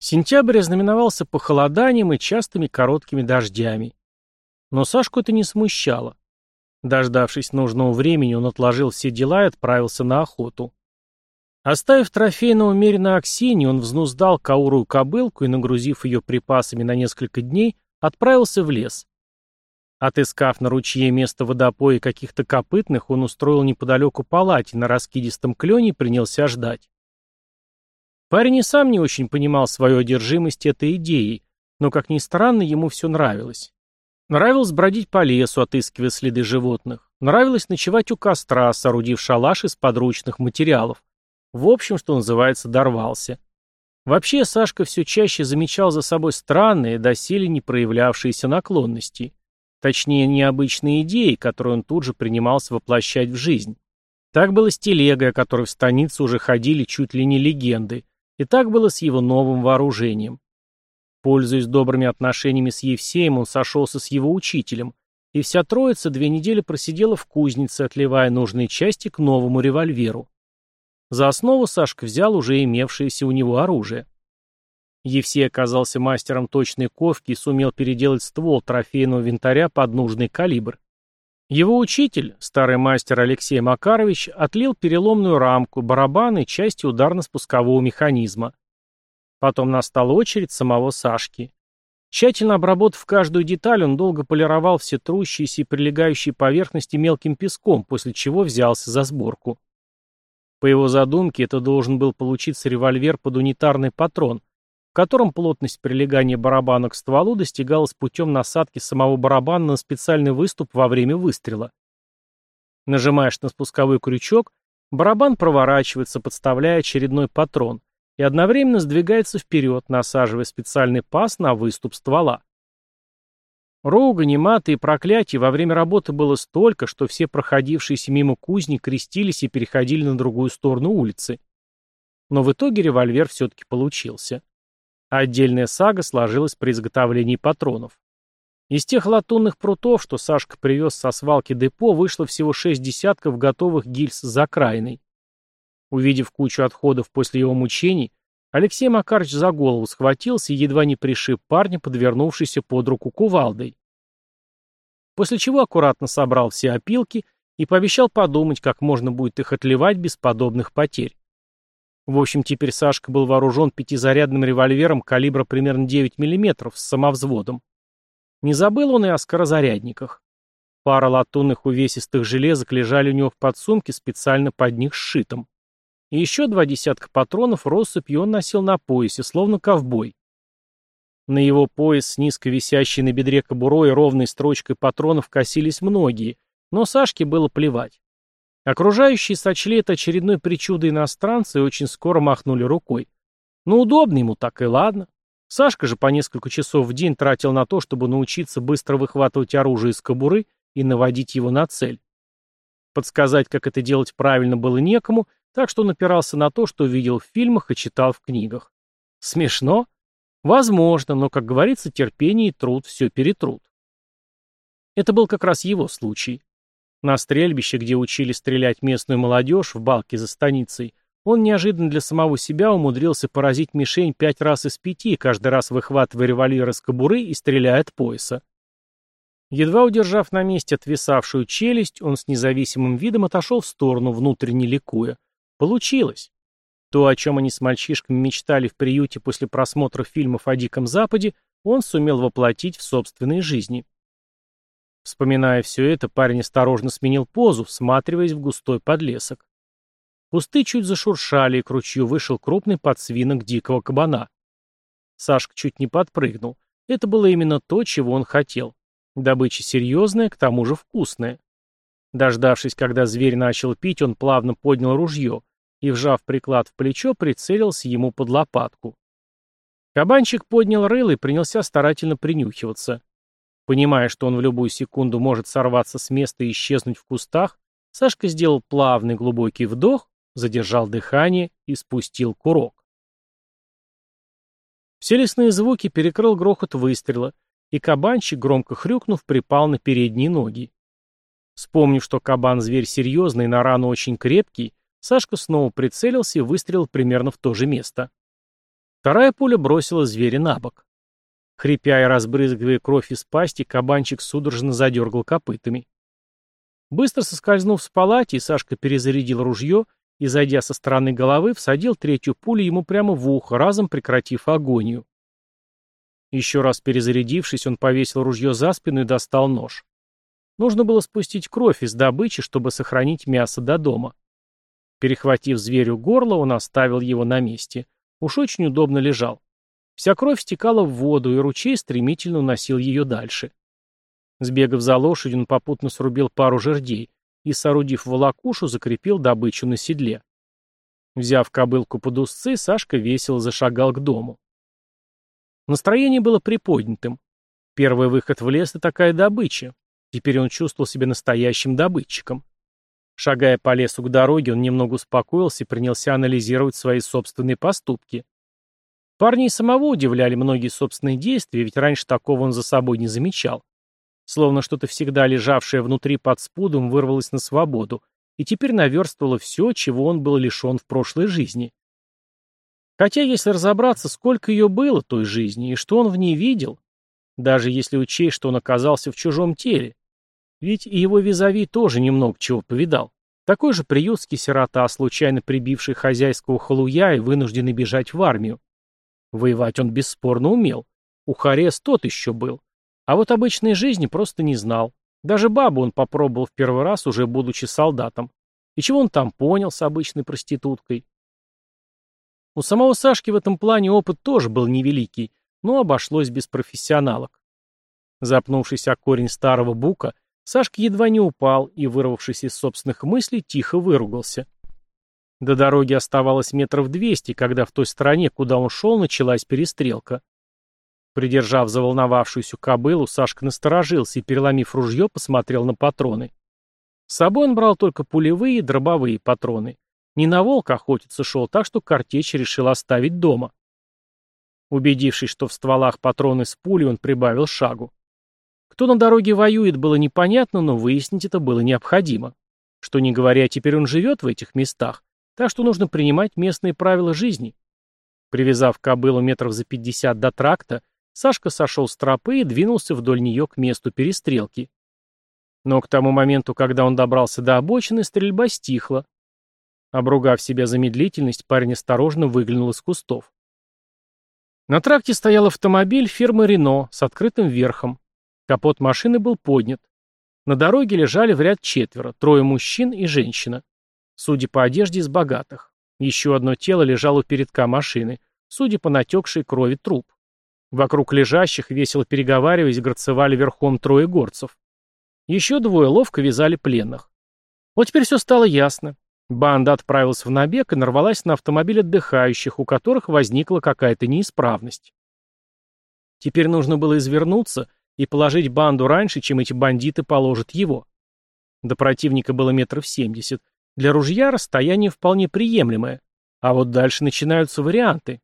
Сентябрь ознаменовался похолоданием и частыми короткими дождями. Но Сашку это не смущало. Дождавшись нужного времени, он отложил все дела и отправился на охоту. Оставив трофейного умеренно Аксинии, он взнуздал каурую кобылку и, нагрузив ее припасами на несколько дней, отправился в лес. Отыскав на ручье место водопоя каких-то копытных, он устроил неподалеку палати на раскидистом клене и принялся ждать. Парень и сам не очень понимал свою одержимость этой идеей, но, как ни странно, ему все нравилось. Нравилось бродить по лесу, отыскивая следы животных. Нравилось ночевать у костра, соорудив шалаш из подручных материалов. В общем, что называется, дорвался. Вообще, Сашка все чаще замечал за собой странные, доселе не проявлявшиеся наклонности. Точнее, необычные идеи, которые он тут же принимался воплощать в жизнь. Так было с телегой, о которой в станице уже ходили чуть ли не легенды, и так было с его новым вооружением. Пользуясь добрыми отношениями с Евсеем, он сошелся с его учителем, и вся троица две недели просидела в кузнице, отливая нужные части к новому револьверу. За основу Сашка взял уже имевшееся у него оружие. Евсей оказался мастером точной ковки и сумел переделать ствол трофейного винтаря под нужный калибр. Его учитель, старый мастер Алексей Макарович, отлил переломную рамку, барабаны и части ударно-спускового механизма. Потом настала очередь самого Сашки. Тщательно обработав каждую деталь, он долго полировал все трущиеся и прилегающие поверхности мелким песком, после чего взялся за сборку. По его задумке, это должен был получиться револьвер под унитарный патрон, в котором плотность прилегания барабана к стволу достигалась путем насадки самого барабана на специальный выступ во время выстрела. Нажимаешь на спусковой крючок, барабан проворачивается, подставляя очередной патрон, и одновременно сдвигается вперед, насаживая специальный паз на выступ ствола. Ругани, маты и проклятий во время работы было столько, что все проходившиеся мимо кузни крестились и переходили на другую сторону улицы. Но в итоге револьвер все-таки получился. Отдельная сага сложилась при изготовлении патронов. Из тех латунных прутов, что Сашка привез со свалки депо, вышло всего шесть десятков готовых гильз с закраиной. Увидев кучу отходов после его мучений, Алексей Макарович за голову схватился и едва не пришиб парня, подвернувшийся под руку кувалдой. После чего аккуратно собрал все опилки и пообещал подумать, как можно будет их отливать без подобных потерь. В общем, теперь Сашка был вооружен пятизарядным револьвером калибра примерно 9 мм с самовзводом. Не забыл он и о скорозарядниках. Пара латунных увесистых железок лежали у него в подсумке, специально под них сшитым. И еще два десятка патронов россыпью он носил на поясе, словно ковбой. На его пояс с низко висящей на бедре кобурой ровной строчкой патронов косились многие, но Сашке было плевать. Окружающие сочли это очередной причудой иностранца и очень скоро махнули рукой. Ну, удобно ему так и ладно. Сашка же по несколько часов в день тратил на то, чтобы научиться быстро выхватывать оружие из кобуры и наводить его на цель. Подсказать, как это делать правильно, было некому, так что он опирался на то, что видел в фильмах и читал в книгах. Смешно? Возможно, но, как говорится, терпение и труд все перетрут. Это был как раз его случай. На стрельбище, где учили стрелять местную молодежь, в балке за станицей, он неожиданно для самого себя умудрился поразить мишень пять раз из пяти, каждый раз выхватывая револьвер из кобуры и стреляя от пояса. Едва удержав на месте отвисавшую челюсть, он с независимым видом отошел в сторону, внутренне ликуя. Получилось. То, о чем они с мальчишками мечтали в приюте после просмотра фильмов о Диком Западе, он сумел воплотить в собственной жизни. Вспоминая все это, парень осторожно сменил позу, всматриваясь в густой подлесок. Кусты чуть зашуршали, и к ручью вышел крупный подсвинок дикого кабана. Сашка чуть не подпрыгнул. Это было именно то, чего он хотел. Добыча серьезная, к тому же вкусная. Дождавшись, когда зверь начал пить, он плавно поднял ружье и, вжав приклад в плечо, прицелился ему под лопатку. Кабанчик поднял рыло и принялся старательно принюхиваться. Понимая, что он в любую секунду может сорваться с места и исчезнуть в кустах, Сашка сделал плавный глубокий вдох, задержал дыхание и спустил курок. Все лесные звуки перекрыл грохот выстрела, и кабанчик, громко хрюкнув, припал на передние ноги. Вспомнив, что кабан зверь серьезный и на рану очень крепкий, Сашка снова прицелился и выстрелил примерно в то же место. Вторая пуля бросила зверя на бок. Хрипя и разбрызгивая кровь из пасти, кабанчик судорожно задергал копытами. Быстро соскользнув с палати, Сашка перезарядил ружье и, зайдя со стороны головы, всадил третью пулю ему прямо в ухо, разом прекратив агонию. Еще раз перезарядившись, он повесил ружье за спину и достал нож. Нужно было спустить кровь из добычи, чтобы сохранить мясо до дома. Перехватив зверю горло, он оставил его на месте. Уж очень удобно лежал. Вся кровь стекала в воду, и ручей стремительно уносил ее дальше. Сбегав за лошадью, он попутно срубил пару жердей и, соорудив волокушу, закрепил добычу на седле. Взяв кобылку под узцы, Сашка весело зашагал к дому. Настроение было приподнятым. Первый выход в лес — это такая добыча. Теперь он чувствовал себя настоящим добытчиком. Шагая по лесу к дороге, он немного успокоился и принялся анализировать свои собственные поступки. Парни и самого удивляли многие собственные действия, ведь раньше такого он за собой не замечал. Словно что-то всегда лежавшее внутри под спудом вырвалось на свободу, и теперь наверстывало все, чего он был лишен в прошлой жизни. Хотя, если разобраться, сколько ее было той жизни, и что он в ней видел, даже если учесть, что он оказался в чужом теле, ведь и его визави тоже немного чего повидал. Такой же приютский сирота, случайно прибивший хозяйского халуя и вынужденный бежать в армию. Воевать он бесспорно умел. У Харес тот еще был. А вот обычной жизни просто не знал. Даже бабу он попробовал в первый раз, уже будучи солдатом. И чего он там понял с обычной проституткой? У самого Сашки в этом плане опыт тоже был невеликий, но обошлось без профессионалок. Запнувшись о корень старого бука, Сашка едва не упал и, вырвавшись из собственных мыслей, тихо выругался. До дороги оставалось метров двести, когда в той стороне, куда он шел, началась перестрелка. Придержав заволновавшуюся кобылу, Сашка насторожился и, переломив ружье, посмотрел на патроны. С собой он брал только пулевые и дробовые патроны. Не на волк охотиться шел, так что картечь решил оставить дома. Убедившись, что в стволах патроны с пулей, он прибавил шагу. Кто на дороге воюет, было непонятно, но выяснить это было необходимо. Что не говоря, теперь он живет в этих местах, так что нужно принимать местные правила жизни. Привязав кобылу метров за пятьдесят до тракта, Сашка сошел с тропы и двинулся вдоль нее к месту перестрелки. Но к тому моменту, когда он добрался до обочины, стрельба стихла. Обругав себя за медлительность, парень осторожно выглянул из кустов. На тракте стоял автомобиль фирмы «Рено» с открытым верхом. Капот машины был поднят. На дороге лежали в ряд четверо, трое мужчин и женщина. Судя по одежде из богатых. Еще одно тело лежало у передка машины, судя по натекшей крови труп. Вокруг лежащих, весело переговариваясь, грацевали верхом трое горцев. Еще двое ловко вязали пленных. Вот теперь все стало ясно. Банда отправилась в набег и нарвалась на автомобиль отдыхающих, у которых возникла какая-то неисправность. Теперь нужно было извернуться и положить банду раньше, чем эти бандиты положат его. До противника было метров семьдесят. Для ружья расстояние вполне приемлемое. А вот дальше начинаются варианты.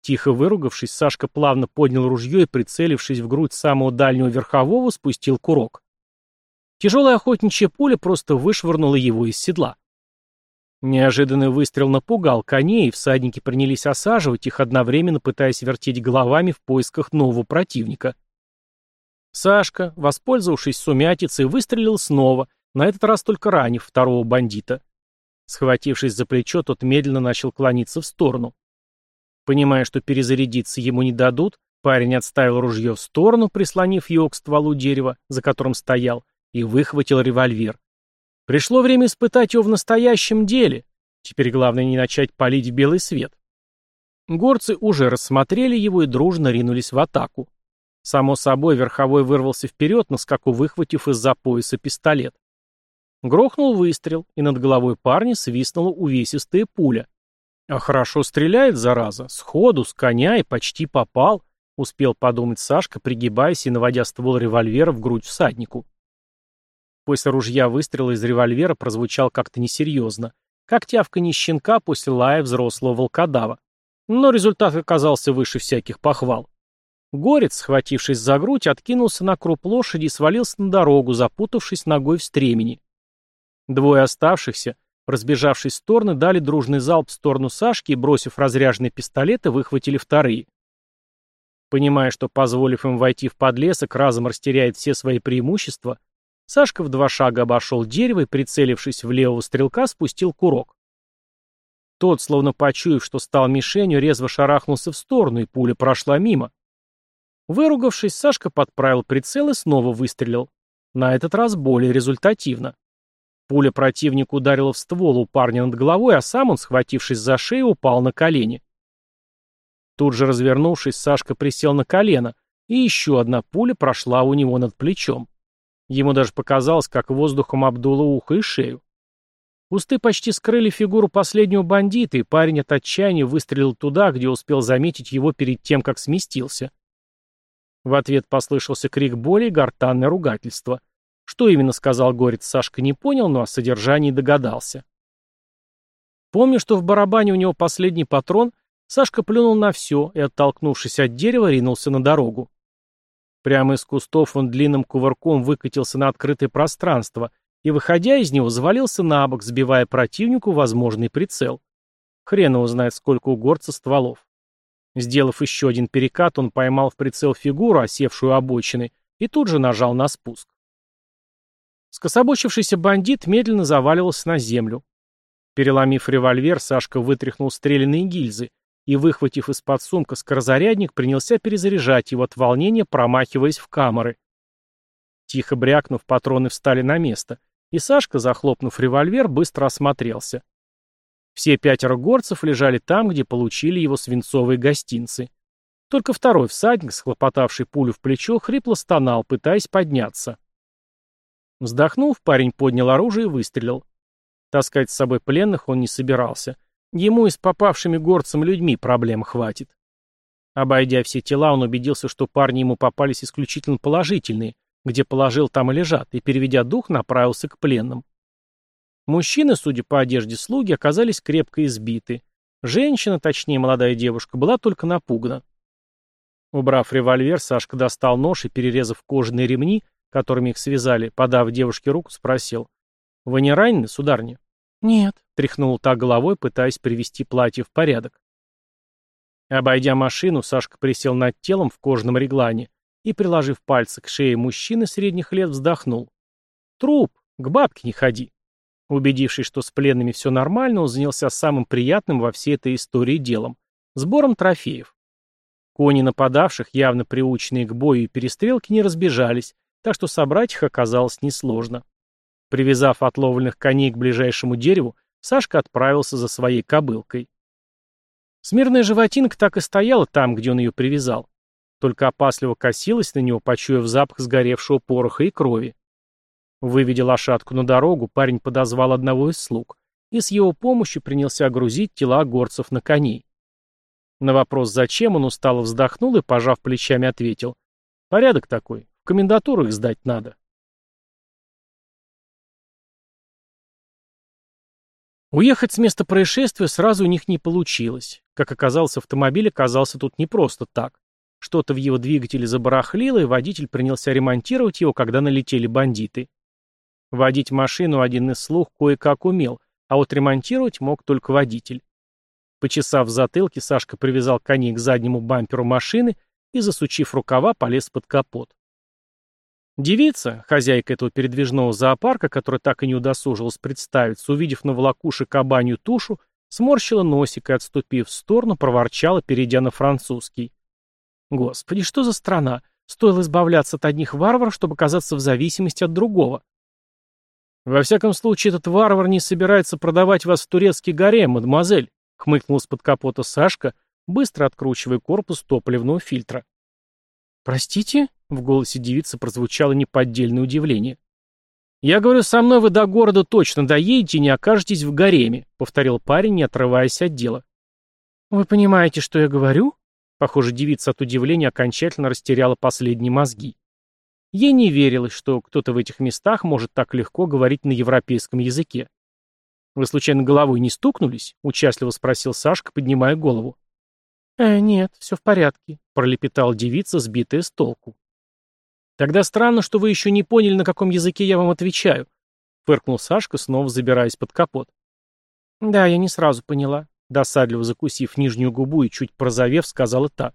Тихо выругавшись, Сашка плавно поднял ружье и, прицелившись в грудь самого дальнего верхового, спустил курок. Тяжелая охотничья пуля просто вышвырнула его из седла. Неожиданный выстрел напугал коней, и всадники принялись осаживать их, одновременно пытаясь вертеть головами в поисках нового противника. Сашка, воспользовавшись сумятицей, выстрелил снова, на этот раз только ранив второго бандита. Схватившись за плечо, тот медленно начал клониться в сторону. Понимая, что перезарядиться ему не дадут, парень отставил ружье в сторону, прислонив его к стволу дерева, за которым стоял, и выхватил револьвер. Пришло время испытать его в настоящем деле. Теперь главное не начать палить в белый свет. Горцы уже рассмотрели его и дружно ринулись в атаку. Само собой, верховой вырвался вперед, на скаку выхватив из-за пояса пистолет. Грохнул выстрел, и над головой парня свистнула увесистая пуля. А хорошо стреляет, зараза, сходу, с коня и почти попал, успел подумать Сашка, пригибаясь и наводя ствол револьвера в грудь всаднику. После ружья выстрела из револьвера прозвучал как-то несерьезно, как тявканье щенка после лая взрослого волкодава. Но результат оказался выше всяких похвал. Горец, схватившись за грудь, откинулся на круп лошади и свалился на дорогу, запутавшись ногой в стремени. Двое оставшихся, Разбежавшись в стороны, дали дружный залп в сторону Сашки и, бросив разряженные пистолеты, выхватили вторые. Понимая, что, позволив им войти в подлесок, разом растеряет все свои преимущества, Сашка в два шага обошел дерево и, прицелившись в левого стрелка, спустил курок. Тот, словно почуяв, что стал мишенью, резво шарахнулся в сторону, и пуля прошла мимо. Выругавшись, Сашка подправил прицел и снова выстрелил. На этот раз более результативно. Пуля противника ударила в ствол у парня над головой, а сам он, схватившись за шею, упал на колени. Тут же развернувшись, Сашка присел на колено, и еще одна пуля прошла у него над плечом. Ему даже показалось, как воздухом обдуло ухо и шею. Кусты почти скрыли фигуру последнего бандита, и парень от отчаяния выстрелил туда, где успел заметить его перед тем, как сместился. В ответ послышался крик боли и гортанное ругательство. Что именно сказал Горец, Сашка не понял, но о содержании догадался. Помня, что в барабане у него последний патрон, Сашка плюнул на все и, оттолкнувшись от дерева, ринулся на дорогу. Прямо из кустов он длинным кувырком выкатился на открытое пространство и, выходя из него, завалился на бок, сбивая противнику возможный прицел. Хрен его знает, сколько у горца стволов. Сделав еще один перекат, он поймал в прицел фигуру, осевшую обочины, и тут же нажал на спуск. Скособочившийся бандит медленно заваливался на землю. Переломив револьвер, Сашка вытряхнул стрелянные гильзы и, выхватив из-под сумка скорозарядник, принялся перезаряжать его от волнения, промахиваясь в камеры. Тихо брякнув, патроны встали на место, и Сашка, захлопнув револьвер, быстро осмотрелся. Все пятеро горцев лежали там, где получили его свинцовые гостинцы. Только второй всадник, схлопотавший пулю в плечо, хрипло стонал, пытаясь подняться. Вздохнув, парень поднял оружие и выстрелил. Таскать с собой пленных он не собирался. Ему и с попавшими горцем людьми проблем хватит. Обойдя все тела, он убедился, что парни ему попались исключительно положительные, где положил, там и лежат, и, переведя дух, направился к пленным. Мужчины, судя по одежде слуги, оказались крепко избиты. Женщина, точнее молодая девушка, была только напугана. Убрав револьвер, Сашка достал нож и, перерезав кожаные ремни, которыми их связали, подав девушке руку, спросил. «Вы не ранены, сударня?» «Нет», — тряхнул та головой, пытаясь привести платье в порядок. Обойдя машину, Сашка присел над телом в кожаном реглане и, приложив пальцы к шее мужчины средних лет, вздохнул. «Труп! К бабке не ходи!» Убедившись, что с пленными все нормально, он занялся самым приятным во всей этой истории делом – сбором трофеев. Кони нападавших, явно приученные к бою и перестрелке, не разбежались, так что собрать их оказалось несложно. Привязав отловленных коней к ближайшему дереву, Сашка отправился за своей кобылкой. Смирная животинка так и стояла там, где он ее привязал. Только опасливо косилась на него, почуяв запах сгоревшего пороха и крови. Выведя лошадку на дорогу, парень подозвал одного из слуг и с его помощью принялся грузить тела горцев на коней. На вопрос «зачем?» он устало вздохнул и, пожав плечами, ответил. «Порядок такой. Комендатуру их сдать надо». Уехать с места происшествия сразу у них не получилось. Как оказалось, автомобиль оказался тут не просто так. Что-то в его двигателе забарахлило, и водитель принялся ремонтировать его, когда налетели бандиты. Водить машину один из слух кое-как умел, а вот ремонтировать мог только водитель. Почесав в затылке, Сашка привязал коней к заднему бамперу машины и, засучив рукава, полез под капот. Девица, хозяйка этого передвижного зоопарка, которая так и не удосужилась представиться, увидев на волокуше кабанью тушу, сморщила носик и, отступив в сторону, проворчала, перейдя на французский. Господи, что за страна? Стоило избавляться от одних варваров, чтобы оказаться в зависимости от другого. «Во всяком случае, этот варвар не собирается продавать вас в турецкий гарем, мадемуазель», — хмыкнул из-под капота Сашка, быстро откручивая корпус топливного фильтра. «Простите?» — в голосе девицы прозвучало неподдельное удивление. «Я говорю, со мной вы до города точно доедете и не окажетесь в гареме», — повторил парень, не отрываясь от дела. «Вы понимаете, что я говорю?» Похоже, девица от удивления окончательно растеряла последние мозги. Ей не верилось, что кто-то в этих местах может так легко говорить на европейском языке. «Вы случайно головой не стукнулись?» — участливо спросил Сашка, поднимая голову. «Э, нет, все в порядке», — пролепетала девица, сбитая с толку. «Тогда странно, что вы еще не поняли, на каком языке я вам отвечаю», — фыркнул Сашка, снова забираясь под капот. Да, я не сразу поняла. Досадливо закусив нижнюю губу и чуть прозовев, сказала та.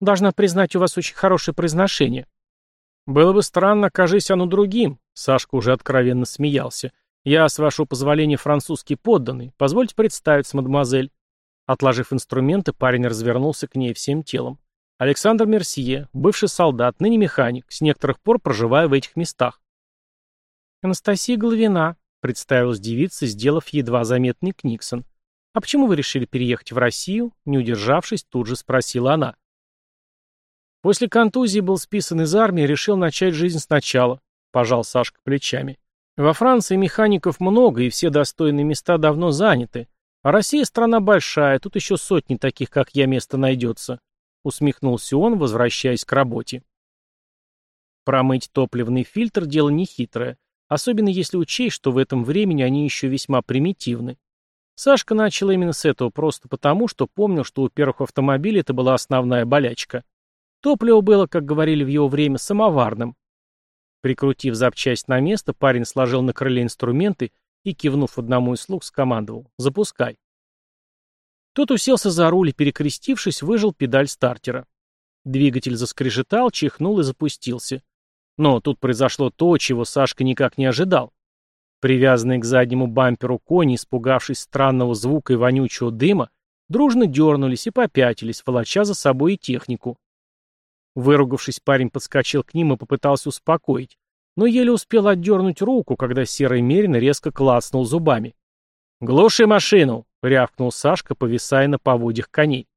Должна признать, у вас очень хорошее произношение. Было бы странно, кажись оно другим. Сашка уже откровенно смеялся. Я, с вашего позволения, французский подданный. Позвольте представиться, мадемуазель. Отложив инструменты, парень развернулся к ней всем телом. Александр Мерсье, бывший солдат, ныне механик, с некоторых пор проживая в этих местах. Анастасия Головина, представилась девица, сделав едва заметный книксон. «А почему вы решили переехать в Россию?» Не удержавшись, тут же спросила она. После контузии был списан из армии решил начать жизнь сначала, пожал Сашка плечами. Во Франции механиков много, и все достойные места давно заняты. А Россия страна большая, тут еще сотни таких, как я, места найдется. Усмехнулся он, возвращаясь к работе. Промыть топливный фильтр – дело нехитрое, особенно если учесть, что в этом времени они еще весьма примитивны. Сашка начал именно с этого просто потому, что помнил, что у первых автомобилей это была основная болячка. Топливо было, как говорили в его время, самоварным. Прикрутив запчасть на место, парень сложил на крыле инструменты и, кивнув одному из слуг, скомандовал «Запускай». Тот уселся за руль и, перекрестившись, выжил педаль стартера. Двигатель заскрежетал, чихнул и запустился. Но тут произошло то, чего Сашка никак не ожидал. Привязанные к заднему бамперу кони, испугавшись странного звука и вонючего дыма, дружно дернулись и попятились, волоча за собой и технику. Выругавшись, парень подскочил к ним и попытался успокоить, но еле успел отдернуть руку, когда серый мерин резко клацнул зубами. «Глуши машину!» — рявкнул Сашка, повисая на поводьях коней.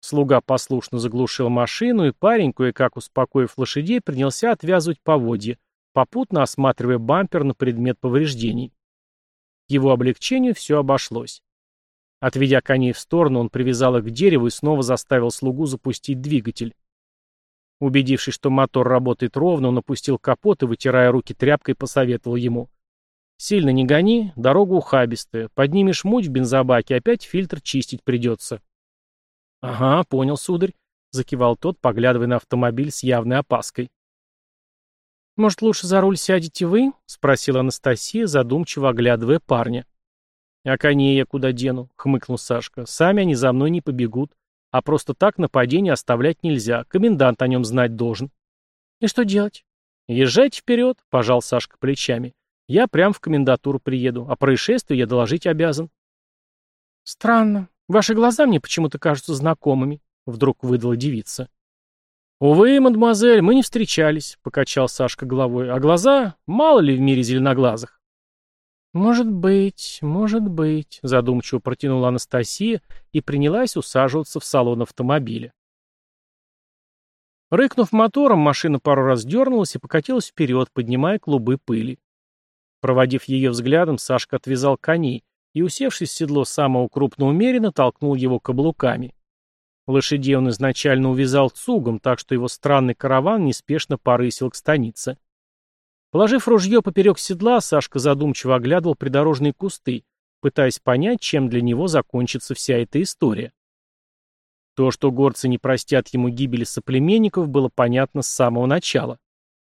Слуга послушно заглушил машину, и парень, кое-как успокоив лошадей, принялся отвязывать поводья, попутно осматривая бампер на предмет повреждений. К его облегчению все обошлось. Отведя коней в сторону, он привязал их к дереву и снова заставил слугу запустить двигатель. Убедившись, что мотор работает ровно, он опустил капот и, вытирая руки тряпкой, посоветовал ему. «Сильно не гони, дорога ухабистая. Поднимешь муть в бензобаке, опять фильтр чистить придется». «Ага, понял, сударь», — закивал тот, поглядывая на автомобиль с явной опаской. «Может, лучше за руль сядете вы?» — спросила Анастасия, задумчиво оглядывая парня. «А коней я куда дену?» — хмыкнул Сашка. «Сами они за мной не побегут. А просто так нападение оставлять нельзя. Комендант о нем знать должен. И что делать? Езжайте вперед, пожал Сашка плечами. Я прям в комендатуру приеду, а происшествие я доложить обязан. Странно. Ваши глаза мне почему-то кажутся знакомыми, вдруг выдала девица. «Увы, мадемуазель, мы не встречались», — покачал Сашка головой. «А глаза? Мало ли в мире зеленоглазых». «Может быть, может быть», — задумчиво протянула Анастасия и принялась усаживаться в салон автомобиля. Рыкнув мотором, машина пару раз дернулась и покатилась вперед, поднимая клубы пыли. Проводив ее взглядом, Сашка отвязал коней и, усевшись в седло самого крупного мерина, толкнул его каблуками. Лошадей он изначально увязал цугом, так что его странный караван неспешно порысил к станице. Положив ружье поперек седла, Сашка задумчиво оглядывал придорожные кусты, пытаясь понять, чем для него закончится вся эта история. То, что горцы не простят ему гибели соплеменников, было понятно с самого начала.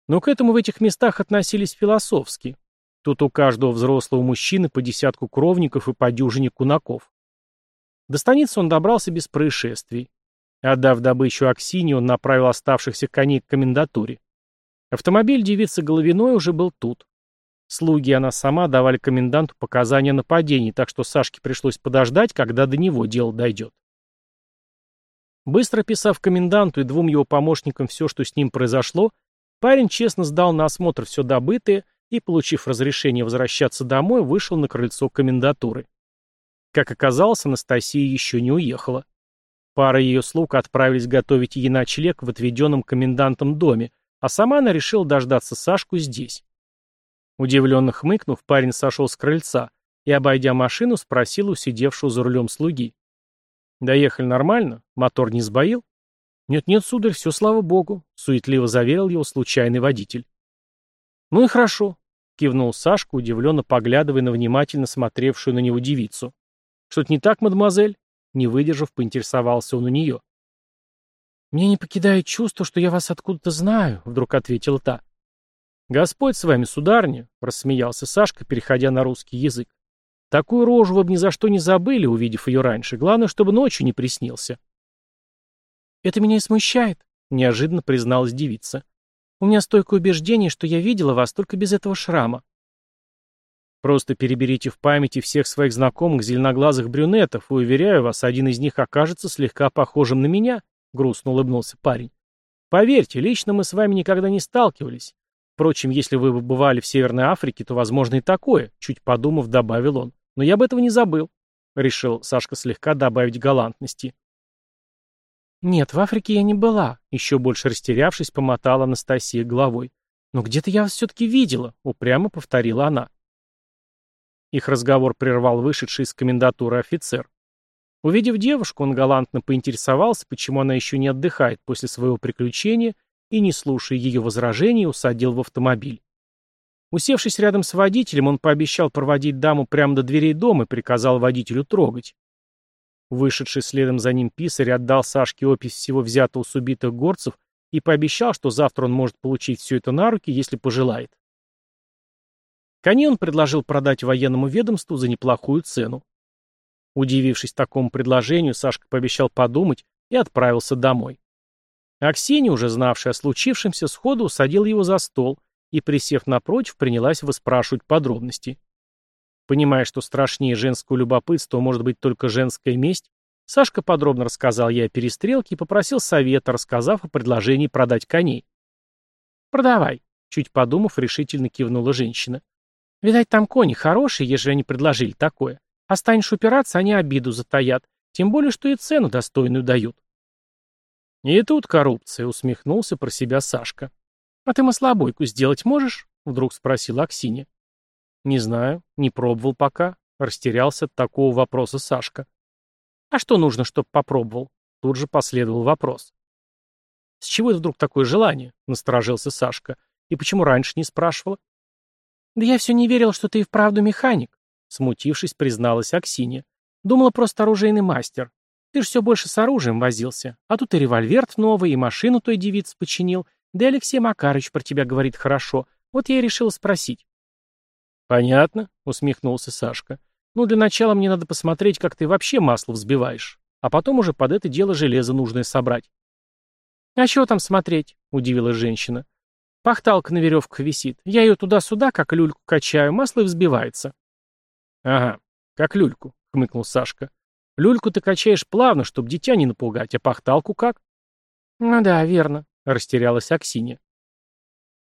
Но к этому в этих местах относились философски. Тут у каждого взрослого мужчины по десятку кровников и по дюжине кунаков. До станицы он добрался без происшествий. Отдав добычу Аксине, он направил оставшихся коней к комендатуре. Автомобиль девицы Головиной уже был тут. Слуги она сама давали коменданту показания о нападении, так что Сашке пришлось подождать, когда до него дело дойдет. Быстро писав коменданту и двум его помощникам все, что с ним произошло, парень честно сдал на осмотр все добытое и, получив разрешение возвращаться домой, вышел на крыльцо комендатуры. Как оказалось, Анастасия еще не уехала. Пара ее слуг отправились готовить ей ночлег в отведенном комендантом доме, а сама она решила дождаться Сашку здесь. Удивленно хмыкнув, парень сошел с крыльца и, обойдя машину, спросил у сидевшего за рулем слуги. «Доехали нормально? Мотор не сбоил?» «Нет-нет, сударь, все слава богу», — суетливо заверил его случайный водитель. «Ну и хорошо», — кивнул Сашка, удивленно поглядывая на внимательно смотревшую на него девицу. «Что-то не так, мадемуазель?» Не выдержав, поинтересовался он у нее. «Мне не покидает чувство, что я вас откуда-то знаю», — вдруг ответила та. «Господь с вами, сударня», — рассмеялся Сашка, переходя на русский язык. Такую рожу вы бы ни за что не забыли, увидев ее раньше. Главное, чтобы ночью не приснился. Это меня и смущает, неожиданно призналась девица. У меня стойкое убеждение, что я видела вас только без этого шрама. Просто переберите в памяти всех своих знакомых зеленоглазых брюнетов, и, уверяю вас, один из них окажется слегка похожим на меня, — грустно улыбнулся парень. Поверьте, лично мы с вами никогда не сталкивались. Впрочем, если вы бывали в Северной Африке, то, возможно, и такое, — чуть подумав, добавил он. Но я бы этого не забыл, — решил Сашка слегка добавить галантности. «Нет, в Африке я не была», — еще больше растерявшись, помотала Анастасия головой. «Но где-то я вас все-таки видела», — упрямо повторила она. Их разговор прервал вышедший из комендатуры офицер. Увидев девушку, он галантно поинтересовался, почему она еще не отдыхает после своего приключения, и, не слушая ее возражений, усадил в автомобиль. Усевшись рядом с водителем, он пообещал проводить даму прямо до дверей дома и приказал водителю трогать. Вышедший следом за ним писарь отдал Сашке опись всего взятого с убитых горцев и пообещал, что завтра он может получить все это на руки, если пожелает. Кони он предложил продать военному ведомству за неплохую цену. Удивившись такому предложению, Сашка пообещал подумать и отправился домой. Аксинья, уже знавшая о случившемся, сходу усадил его за стол и, присев напротив, принялась выспрашивать подробности. Понимая, что страшнее женского любопытства может быть только женская месть, Сашка подробно рассказал ей о перестрелке и попросил совета, рассказав о предложении продать коней. «Продавай», — чуть подумав, решительно кивнула женщина. «Видать, там кони хорошие, ежели они предложили такое. А станешь упираться, они обиду затаят, тем более, что и цену достойную дают». «И тут коррупция», — усмехнулся про себя Сашка. «А ты маслобойку сделать можешь?» — вдруг спросила Аксинья. «Не знаю, не пробовал пока», — растерялся от такого вопроса Сашка. «А что нужно, чтобы попробовал?» Тут же последовал вопрос. «С чего это вдруг такое желание?» — насторожился Сашка. «И почему раньше не спрашивала?» «Да я все не верил, что ты и вправду механик», — смутившись, призналась Аксинья. «Думала, просто оружейный мастер. Ты ж все больше с оружием возился. А тут и револьвер новый, и машину той девицы починил, да Алексей Макарович про тебя говорит хорошо. Вот я и решил спросить. Понятно, усмехнулся Сашка. Ну, для начала мне надо посмотреть, как ты вообще масло взбиваешь. А потом уже под это дело железо нужное собрать. А чего там смотреть? Удивилась женщина. Пахталка на веревках висит. Я ее туда-сюда, как люльку качаю, масло и взбивается. Ага, как люльку, хмыкнул Сашка. Люльку ты качаешь плавно, чтобы дитя не напугать, а пахталку как? Ну да, верно, — растерялась Аксинья.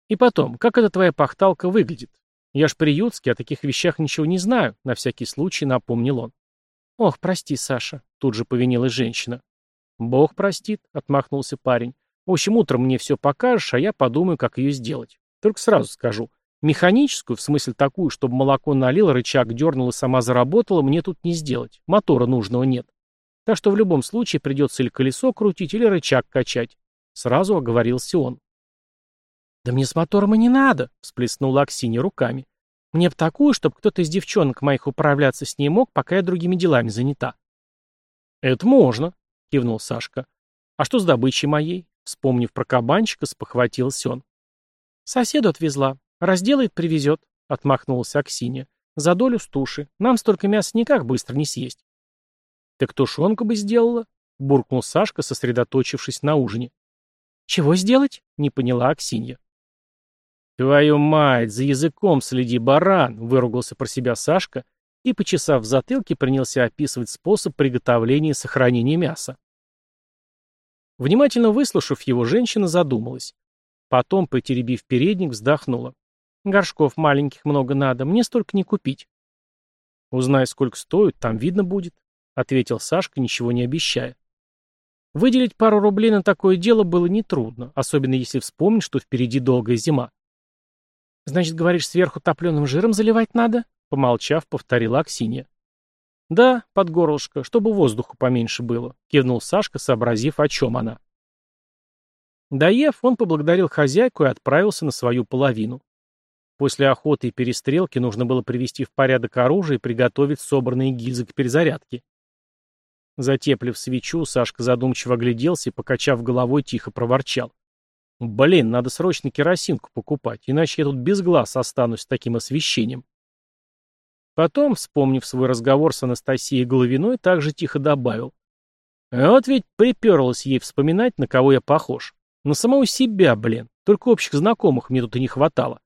«И потом, как эта твоя пахталка выглядит? Я ж приютский, о таких вещах ничего не знаю», — на всякий случай напомнил он. «Ох, прости, Саша», — тут же повинилась женщина. «Бог простит», — отмахнулся парень. «В общем, утром мне все покажешь, а я подумаю, как ее сделать. Только сразу скажу, механическую, в смысле такую, чтобы молоко налил, рычаг дернул и сама заработала, мне тут не сделать. Мотора нужного нет. Так что в любом случае придется или колесо крутить, или рычаг качать. Сразу оговорился он. «Да мне с мотором и не надо», — всплеснула Аксинья руками. «Мне б такую, чтобы кто-то из девчонок моих управляться с ней мог, пока я другими делами занята». «Это можно», — кивнул Сашка. «А что с добычей моей?» Вспомнив про кабанчика, спохватился он. «Соседу отвезла. Разделает, привезет», — отмахнулась Аксинья. «За долю с туши. Нам столько мяса никак быстро не съесть». «Так тушенку бы сделала», — буркнул Сашка, сосредоточившись на ужине. «Чего сделать?» — не поняла Аксинья. «Твою мать, за языком следи, баран!» — выругался про себя Сашка и, почесав в затылке, принялся описывать способ приготовления и сохранения мяса. Внимательно выслушав его, женщина задумалась. Потом, потеребив передник, вздохнула. «Горшков маленьких много надо, мне столько не купить». «Узнай, сколько стоит, там видно будет», — ответил Сашка, ничего не обещая. Выделить пару рублей на такое дело было нетрудно, особенно если вспомнить, что впереди долгая зима. «Значит, говоришь, сверху топленым жиром заливать надо?» Помолчав, повторила Аксинья. «Да, под горлышко, чтобы воздуху поменьше было», — кивнул Сашка, сообразив, о чем она. Доев, он поблагодарил хозяйку и отправился на свою половину. После охоты и перестрелки нужно было привести в порядок оружие и приготовить собранные гильзы к перезарядке. Затеплив свечу, Сашка задумчиво огляделся и, покачав головой, тихо проворчал. «Блин, надо срочно керосинку покупать, иначе я тут без глаз останусь с таким освещением». Потом, вспомнив свой разговор с Анастасией Головиной, также тихо добавил. Вот ведь приперлось ей вспоминать, на кого я похож. На самого себя, блин. Только общих знакомых мне тут и не хватало.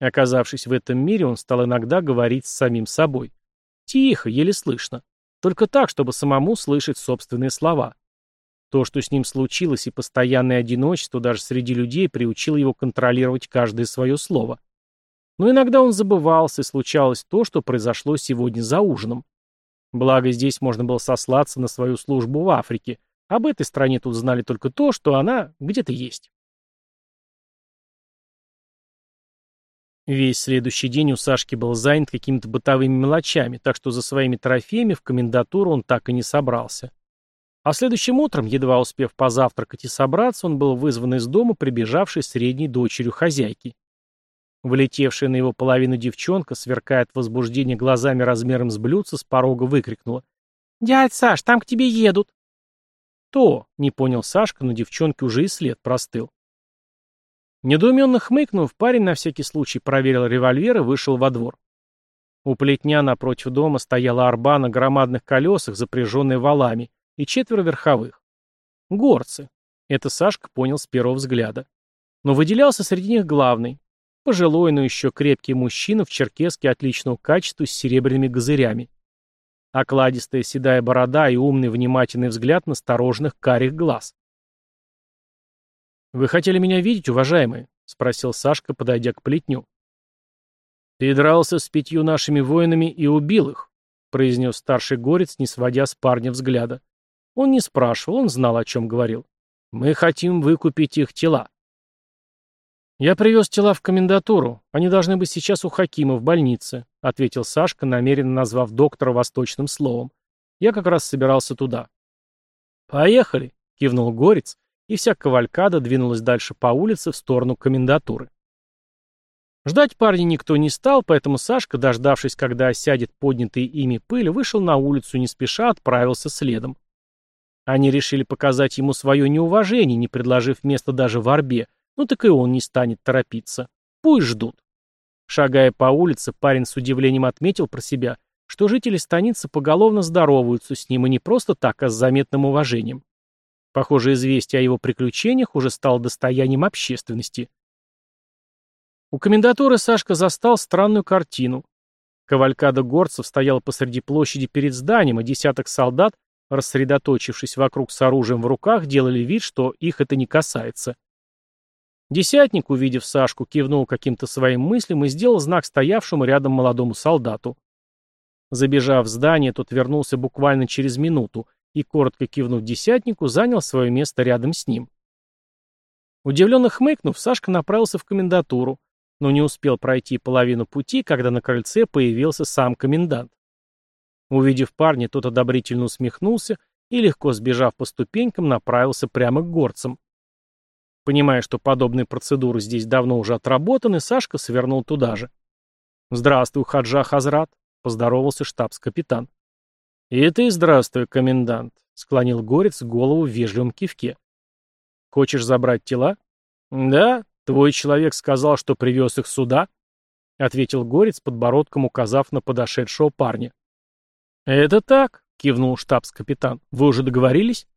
Оказавшись в этом мире, он стал иногда говорить с самим собой. Тихо, еле слышно. Только так, чтобы самому слышать собственные слова. То, что с ним случилось, и постоянное одиночество даже среди людей приучило его контролировать каждое свое слово. Но иногда он забывался, и случалось то, что произошло сегодня за ужином. Благо, здесь можно было сослаться на свою службу в Африке. Об этой стране тут знали только то, что она где-то есть. Весь следующий день у Сашки был занят какими-то бытовыми мелочами, так что за своими трофеями в комендатуру он так и не собрался. А следующим утром, едва успев позавтракать и собраться, он был вызван из дома, прибежавшей средней дочерью хозяйки. Влетевшая на его половину девчонка, сверкая от возбуждения глазами размером с блюдца, с порога выкрикнула. «Дядь Саш, там к тебе едут!» «То!» — не понял Сашка, но девчонке уже и след простыл. Недоуменно хмыкнув, парень на всякий случай проверил револьвер и вышел во двор. У плетня напротив дома стояла арба на громадных колесах, запряженная валами, и четверо верховых. Горцы. Это Сашка понял с первого взгляда. Но выделялся среди них главный, Пожилой, но еще крепкий мужчина в черкеске отличного качества с серебряными газырями. Окладистая седая борода и умный внимательный взгляд настороженных карих глаз. «Вы хотели меня видеть, уважаемые?» — спросил Сашка, подойдя к плетню. «Ты дрался с пятью нашими воинами и убил их», — произнес старший горец, не сводя с парня взгляда. Он не спрашивал, он знал, о чем говорил. «Мы хотим выкупить их тела». «Я привез тела в комендатуру. Они должны быть сейчас у Хакима в больнице», — ответил Сашка, намеренно назвав доктора восточным словом. «Я как раз собирался туда». «Поехали», — кивнул Горец, и вся кавалькада двинулась дальше по улице в сторону комендатуры. Ждать парня никто не стал, поэтому Сашка, дождавшись, когда осядет поднятый ими пыль, вышел на улицу не спеша отправился следом. Они решили показать ему свое неуважение, не предложив место даже в арбе, ну так и он не станет торопиться. Пусть ждут. Шагая по улице, парень с удивлением отметил про себя, что жители станицы поголовно здороваются с ним и не просто так, а с заметным уважением. Похоже, известие о его приключениях уже стало достоянием общественности. У комендатуры Сашка застал странную картину. Кавалькада горцев стояла посреди площади перед зданием, а десяток солдат, рассредоточившись вокруг с оружием в руках, делали вид, что их это не касается. Десятник, увидев Сашку, кивнул каким-то своим мыслям и сделал знак стоявшему рядом молодому солдату. Забежав в здание, тот вернулся буквально через минуту и, коротко кивнув десятнику, занял свое место рядом с ним. Удивленно хмыкнув, Сашка направился в комендатуру, но не успел пройти половину пути, когда на крыльце появился сам комендант. Увидев парня, тот одобрительно усмехнулся и, легко сбежав по ступенькам, направился прямо к горцам. Понимая, что подобные процедуры здесь давно уже отработаны, Сашка свернул туда же. «Здравствуй, Хаджа Хазрат», — поздоровался штабс-капитан. «И ты здравствуй, комендант», — склонил Горец голову в вежливом кивке. «Хочешь забрать тела?» «Да, твой человек сказал, что привез их сюда», — ответил Горец, подбородком указав на подошедшего парня. «Это так», — кивнул штабс-капитан. «Вы уже договорились?»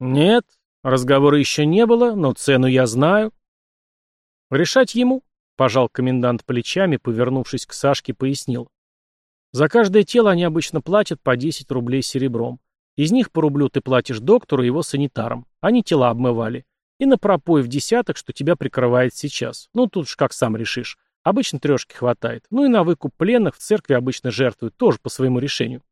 «Нет, Разговора еще не было, но цену я знаю. Решать ему, пожал комендант плечами, повернувшись к Сашке, пояснил. За каждое тело они обычно платят по 10 рублей серебром. Из них по рублю ты платишь доктору и его санитарам. Они тела обмывали. И на пропой в десяток, что тебя прикрывает сейчас. Ну, тут ж как сам решишь. Обычно трешки хватает. Ну и на выкуп пленных в церкви обычно жертвуют, тоже по своему решению.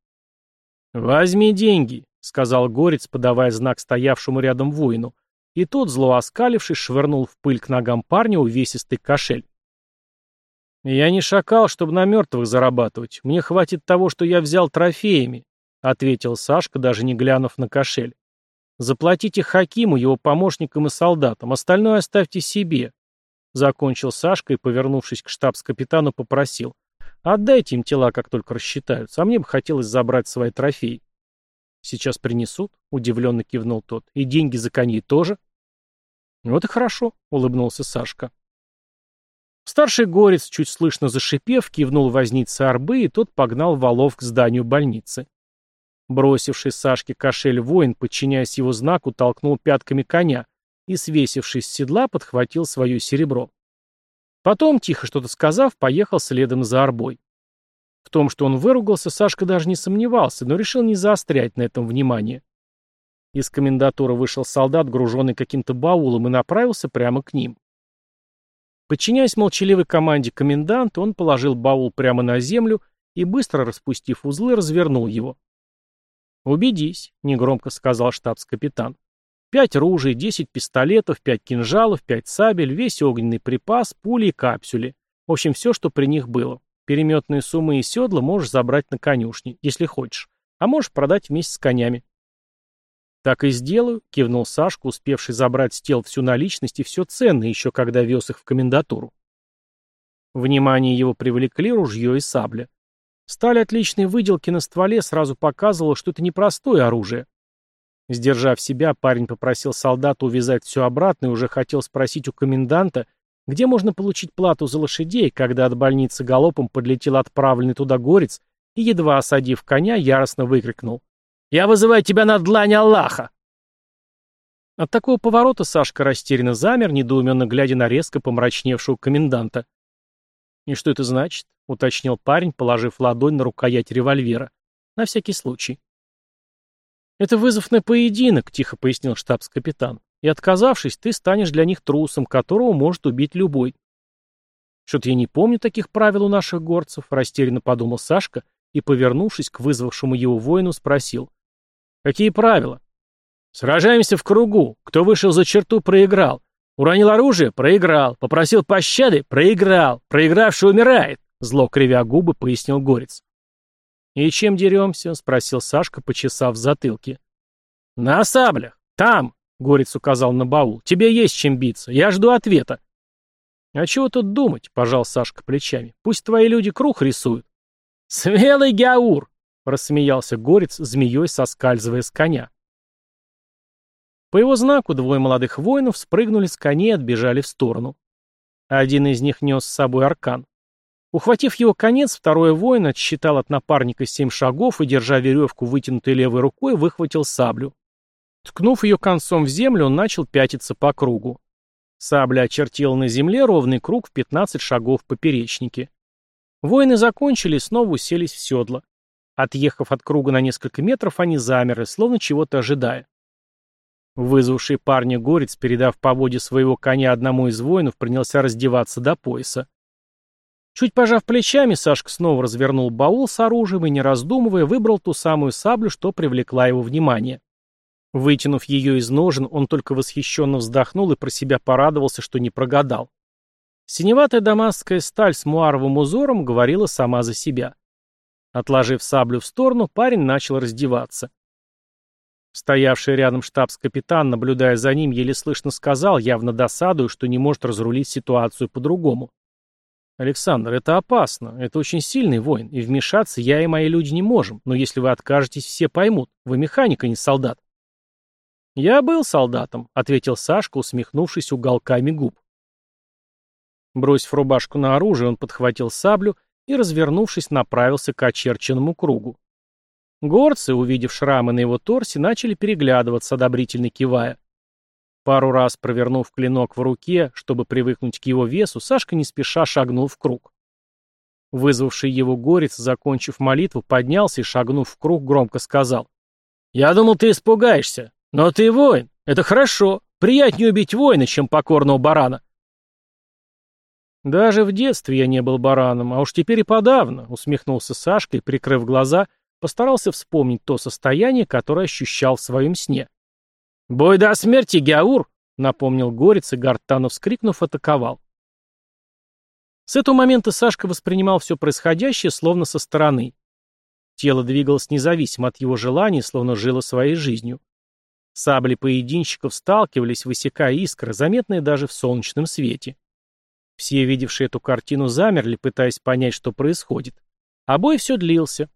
«Возьми деньги», — сказал Горец, подавая знак стоявшему рядом воину, и тот, зло оскалившись, швырнул в пыль к ногам парня увесистый кошель. «Я не шакал, чтобы на мертвых зарабатывать. Мне хватит того, что я взял трофеями», — ответил Сашка, даже не глянув на кошель. «Заплатите Хакиму, его помощникам и солдатам, остальное оставьте себе», — закончил Сашка и, повернувшись к штабс-капитану, попросил. «Отдайте им тела, как только рассчитаются, а мне бы хотелось забрать свои трофеи». «Сейчас принесут?» — удивленно кивнул тот. «И деньги за коней тоже?» «Вот и хорошо», — улыбнулся Сашка. Старший горец, чуть слышно зашипев, кивнул вознице арбы, и тот погнал валов к зданию больницы. Бросивший Сашке кошель воин, подчиняясь его знаку, толкнул пятками коня и, свесившись с седла, подхватил свое серебро. Потом, тихо что-то сказав, поехал следом за арбой. В том, что он выругался, Сашка даже не сомневался, но решил не заострять на этом внимание. Из комендатуры вышел солдат, груженный каким-то баулом, и направился прямо к ним. Подчиняясь молчаливой команде коменданта, он положил баул прямо на землю и, быстро распустив узлы, развернул его. «Убедись», — негромко сказал штабс-капитан. «Пять ружей, десять пистолетов, пять кинжалов, пять сабель, весь огненный припас, пули и капсюли. В общем, все, что при них было. Переметные суммы и седла можешь забрать на конюшне, если хочешь, а можешь продать вместе с конями». «Так и сделаю», — кивнул Сашка, успевший забрать с тел всю наличность и все ценное, еще когда вез их в комендатуру. Внимание его привлекли ружье и сабля. Сталь отличной выделки на стволе сразу показывала, что это непростое оружие. Сдержав себя, парень попросил солдата увязать все обратно и уже хотел спросить у коменданта, где можно получить плату за лошадей, когда от больницы галопом подлетел отправленный туда горец и, едва осадив коня, яростно выкрикнул. Я вызываю тебя на длань Аллаха!» От такого поворота Сашка растерянно замер, недоуменно глядя на резко помрачневшего коменданта. «И что это значит?» — уточнил парень, положив ладонь на рукоять револьвера. «На всякий случай». «Это вызов на поединок», — тихо пояснил штабс-капитан. «И отказавшись, ты станешь для них трусом, которого может убить любой». «Что-то я не помню таких правил у наших горцев», — растерянно подумал Сашка и, повернувшись к вызвавшему его воину, спросил. Какие правила? Сражаемся в кругу. Кто вышел за черту, проиграл. Уронил оружие? Проиграл. Попросил пощады? Проиграл. Проигравший умирает. Зло кривя губы, пояснил Горец. «И чем деремся?» — спросил Сашка, почесав в затылке. «На саблях. Там!» — Горец указал на баул. «Тебе есть чем биться. Я жду ответа». «А чего тут думать?» — пожал Сашка плечами. «Пусть твои люди круг рисуют». «Смелый Гяур!» — рассмеялся горец, змеей соскальзывая с коня. По его знаку двое молодых воинов спрыгнули с коней и отбежали в сторону. Один из них нес с собой аркан. Ухватив его конец, второй воин отсчитал от напарника семь шагов и, держа веревку вытянутой левой рукой, выхватил саблю. Ткнув ее концом в землю, он начал пятиться по кругу. Сабля очертила на земле ровный круг в 15 шагов в поперечнике. Воины закончили и снова уселись в седло. Отъехав от круга на несколько метров, они замерли, словно чего-то ожидая. Вызвавший парня горец, передав по воде своего коня одному из воинов, принялся раздеваться до пояса. Чуть пожав плечами, Сашка снова развернул баул с оружием и, не раздумывая, выбрал ту самую саблю, что привлекла его внимание. Вытянув ее из ножен, он только восхищенно вздохнул и про себя порадовался, что не прогадал. Синеватая дамасская сталь с муаровым узором говорила сама за себя. Отложив саблю в сторону, парень начал раздеваться. Стоявший рядом штабс-капитан, наблюдая за ним, еле слышно сказал, явно досадуя, что не может разрулить ситуацию по-другому. «Александр, это опасно. Это очень сильный воин, и вмешаться я и мои люди не можем. Но если вы откажетесь, все поймут. Вы механик, а не солдат». «Я был солдатом», — ответил Сашка, усмехнувшись уголками губ. Бросив рубашку на оружие, он подхватил саблю и, развернувшись, направился к очерченному кругу. Горцы, увидев шрамы на его торсе, начали переглядываться, одобрительно кивая. Пару раз провернув клинок в руке, чтобы привыкнуть к его весу, Сашка не спеша шагнул в круг. Вызвавший его горец, закончив молитву, поднялся и, шагнув в круг, громко сказал. «Я думал, ты испугаешься. Но ты воин. Это хорошо. Приятнее убить воина, чем покорного барана. «Даже в детстве я не был бараном, а уж теперь и подавно», — усмехнулся Сашка и, прикрыв глаза, постарался вспомнить то состояние, которое ощущал в своем сне. «Бой до смерти, Гяур!» — напомнил Горец, и Гартанов, вскрикнув, атаковал. С этого момента Сашка воспринимал все происходящее словно со стороны. Тело двигалось независимо от его желаний, словно жило своей жизнью. Сабли поединщиков сталкивались, высекая искры, заметные даже в солнечном свете. Все, видевшие эту картину, замерли, пытаясь понять, что происходит. А бой все длился.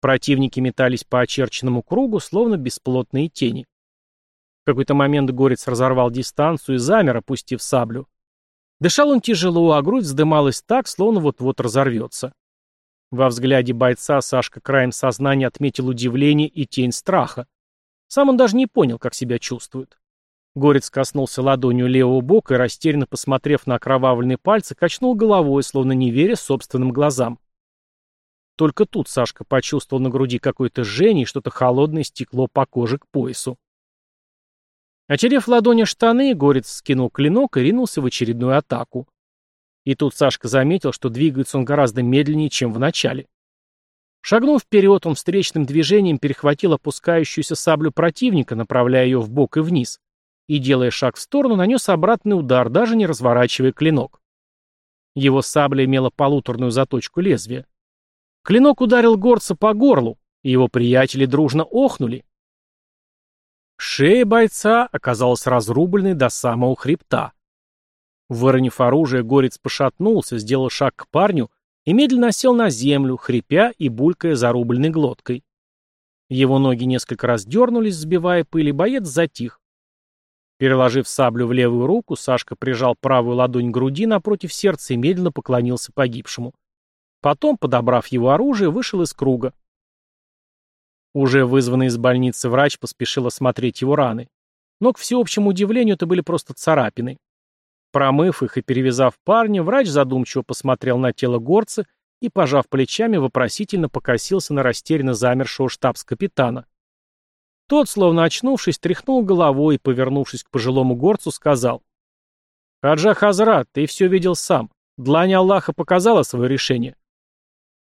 Противники метались по очерченному кругу, словно бесплотные тени. Какой-то момент Горец разорвал дистанцию и замер, опустив саблю. Дышал он тяжело, а грудь вздымалась так, словно вот-вот разорвется. Во взгляде бойца Сашка краем сознания отметил удивление и тень страха. Сам он даже не понял, как себя чувствует. Горец коснулся ладонью левого бока и, растерянно посмотрев на окровавленные пальцы, качнул головой, словно не веря собственным глазам. Только тут Сашка почувствовал на груди какое-то жжение и что-то холодное стекло по коже к поясу. Отерев ладони штаны, Горец скинул клинок и ринулся в очередную атаку. И тут Сашка заметил, что двигается он гораздо медленнее, чем в начале. Шагнув вперед, он встречным движением перехватил опускающуюся саблю противника, направляя ее в бок и вниз, и, делая шаг в сторону, нанес обратный удар, даже не разворачивая клинок. Его сабля имела полуторную заточку лезвия. Клинок ударил горца по горлу, и его приятели дружно охнули. Шея бойца оказалась разрубленной до самого хребта. Выронив оружие, горец пошатнулся, сделал шаг к парню и медленно сел на землю, хрипя и булькая зарубленной глоткой. Его ноги несколько раз дернулись, сбивая пыль, и боец затих. Переложив саблю в левую руку, Сашка прижал правую ладонь к груди напротив сердца и медленно поклонился погибшему. Потом, подобрав его оружие, вышел из круга. Уже вызванный из больницы врач поспешил осмотреть его раны. Но, к всеобщему удивлению, это были просто царапины. Промыв их и перевязав парня, врач задумчиво посмотрел на тело горца и, пожав плечами, вопросительно покосился на растерянно замершего штабс-капитана. Тот, словно очнувшись, тряхнул головой и, повернувшись к пожилому горцу, сказал. «Хаджа Хазрат, ты все видел сам. Длань Аллаха показала свое решение?»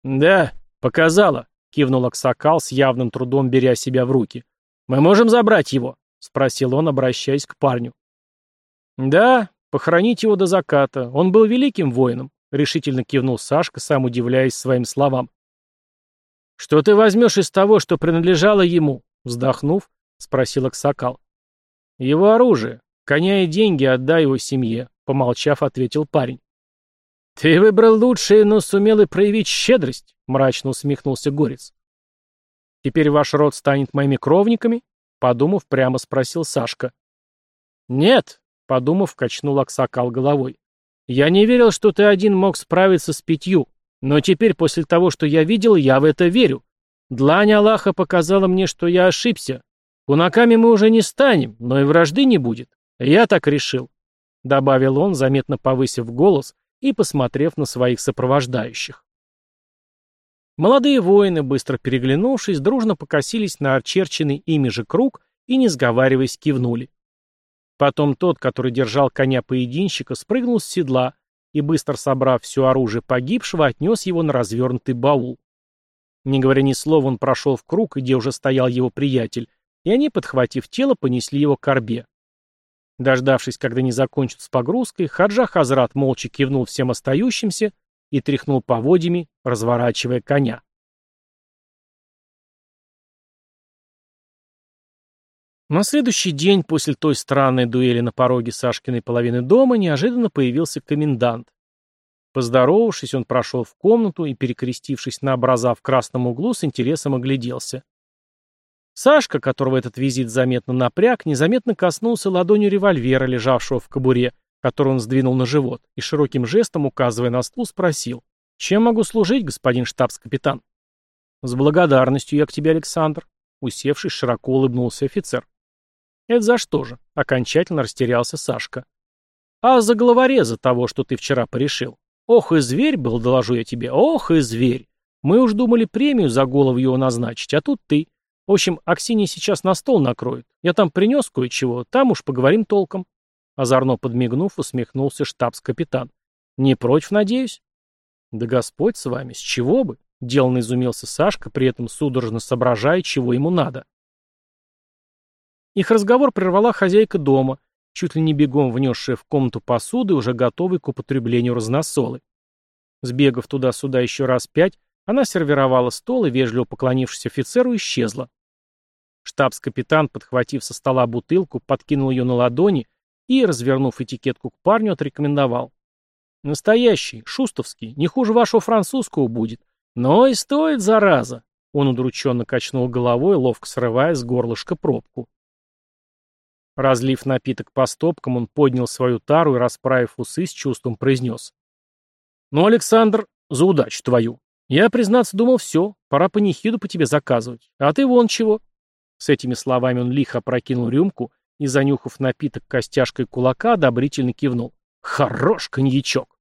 «Да, показала», — кивнул Аксакал с явным трудом беря себя в руки. «Мы можем забрать его?» — спросил он, обращаясь к парню. «Да, похоронить его до заката. Он был великим воином», — решительно кивнул Сашка, сам удивляясь своим словам. «Что ты возьмешь из того, что принадлежало ему?» — вздохнув, спросил Аксакал. «Его оружие. Коня и деньги отдай его семье», — помолчав, ответил парень. «Ты выбрал лучшее, но сумел и проявить щедрость», — мрачно усмехнулся Горец. «Теперь ваш род станет моими кровниками?» — подумав, прямо спросил Сашка. «Нет», — подумав, качнул Аксакал головой. «Я не верил, что ты один мог справиться с пятью, но теперь, после того, что я видел, я в это верю. Длань Аллаха показала мне, что я ошибся. Кунаками мы уже не станем, но и вражды не будет. Я так решил», — добавил он, заметно повысив голос, — и посмотрев на своих сопровождающих. Молодые воины, быстро переглянувшись, дружно покосились на очерченный ими же круг и, не сговариваясь, кивнули. Потом тот, который держал коня-поединщика, спрыгнул с седла и, быстро собрав все оружие погибшего, отнес его на развернутый баул. Не говоря ни слова, он прошел в круг, где уже стоял его приятель, и они, подхватив тело, понесли его к корбе. Дождавшись, когда не закончат с погрузкой, Хаджа Хазрат молча кивнул всем остающимся и тряхнул поводьями, разворачивая коня. На следующий день после той странной дуэли на пороге Сашкиной половины дома неожиданно появился комендант. Поздоровавшись, он прошел в комнату и, перекрестившись на образа в красном углу, с интересом огляделся. Сашка, которого этот визит заметно напряг, незаметно коснулся ладонью револьвера, лежавшего в кобуре, который он сдвинул на живот, и широким жестом, указывая на стул, спросил, «Чем могу служить, господин штабс-капитан?» «С благодарностью я к тебе, Александр», — усевшись, широко улыбнулся офицер. «Это за что же?» — окончательно растерялся Сашка. «А за головореза того, что ты вчера порешил. Ох и зверь был, доложу я тебе, ох и зверь. Мы уж думали премию за голову его назначить, а тут ты. В общем, Аксинья сейчас на стол накроет. Я там принес кое-чего, там уж поговорим толком. Озорно подмигнув, усмехнулся штабс-капитан. Не против, надеюсь? Да Господь с вами, с чего бы? Деланно изумился Сашка, при этом судорожно соображая, чего ему надо. Их разговор прервала хозяйка дома, чуть ли не бегом внесшая в комнату посуды, уже готовой к употреблению разносолы. Сбегав туда-сюда еще раз пять, она сервировала стол и, вежливо поклонившись офицеру, исчезла. Штабс-капитан, подхватив со стола бутылку, подкинул ее на ладони и, развернув этикетку к парню, отрекомендовал. «Настоящий, шустовский, не хуже вашего французского будет. Но и стоит, зараза!» Он удрученно качнул головой, ловко срывая с горлышка пробку. Разлив напиток по стопкам, он поднял свою тару и, расправив усы, с чувством произнес. «Ну, Александр, за удачу твою. Я, признаться, думал, все, пора панихиду по тебе заказывать. А ты вон чего». С этими словами он лихо опрокинул рюмку и, занюхав напиток костяшкой кулака, одобрительно кивнул. «Хорош коньячок!»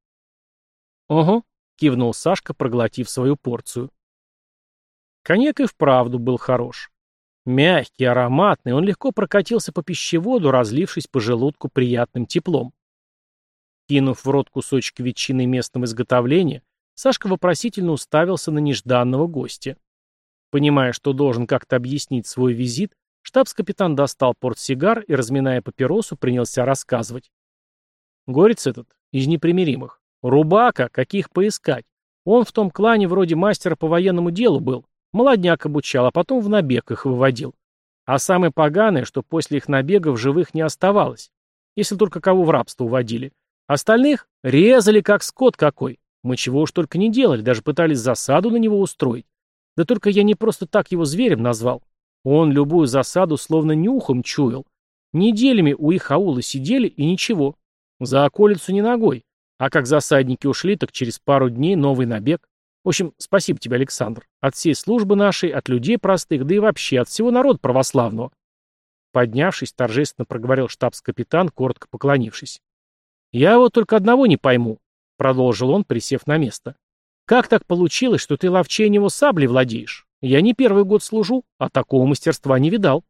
«Ого», — кивнул Сашка, проглотив свою порцию. Коньяк и вправду был хорош. Мягкий, ароматный, он легко прокатился по пищеводу, разлившись по желудку приятным теплом. Кинув в рот кусочек ветчины местного изготовления, Сашка вопросительно уставился на нежданного гостя. Понимая, что должен как-то объяснить свой визит, штабс-капитан достал портсигар и, разминая папиросу, принялся рассказывать. Горец этот из непримиримых. Рубака, каких поискать. Он в том клане вроде мастера по военному делу был. Молодняк обучал, а потом в набег их выводил. А самое поганое, что после их набега в живых не оставалось. Если только кого в рабство уводили. Остальных резали как скот какой. Мы чего уж только не делали, даже пытались засаду на него устроить. Да только я не просто так его зверем назвал. Он любую засаду словно нюхом чуял. Неделями у их аула сидели и ничего. За околицу не ногой. А как засадники ушли, так через пару дней новый набег. В общем, спасибо тебе, Александр. От всей службы нашей, от людей простых, да и вообще от всего народа православного. Поднявшись, торжественно проговорил штабс-капитан, коротко поклонившись. «Я вот только одного не пойму», — продолжил он, присев на место. «Как так получилось, что ты ловчей него саблей владеешь? Я не первый год служу, а такого мастерства не видал».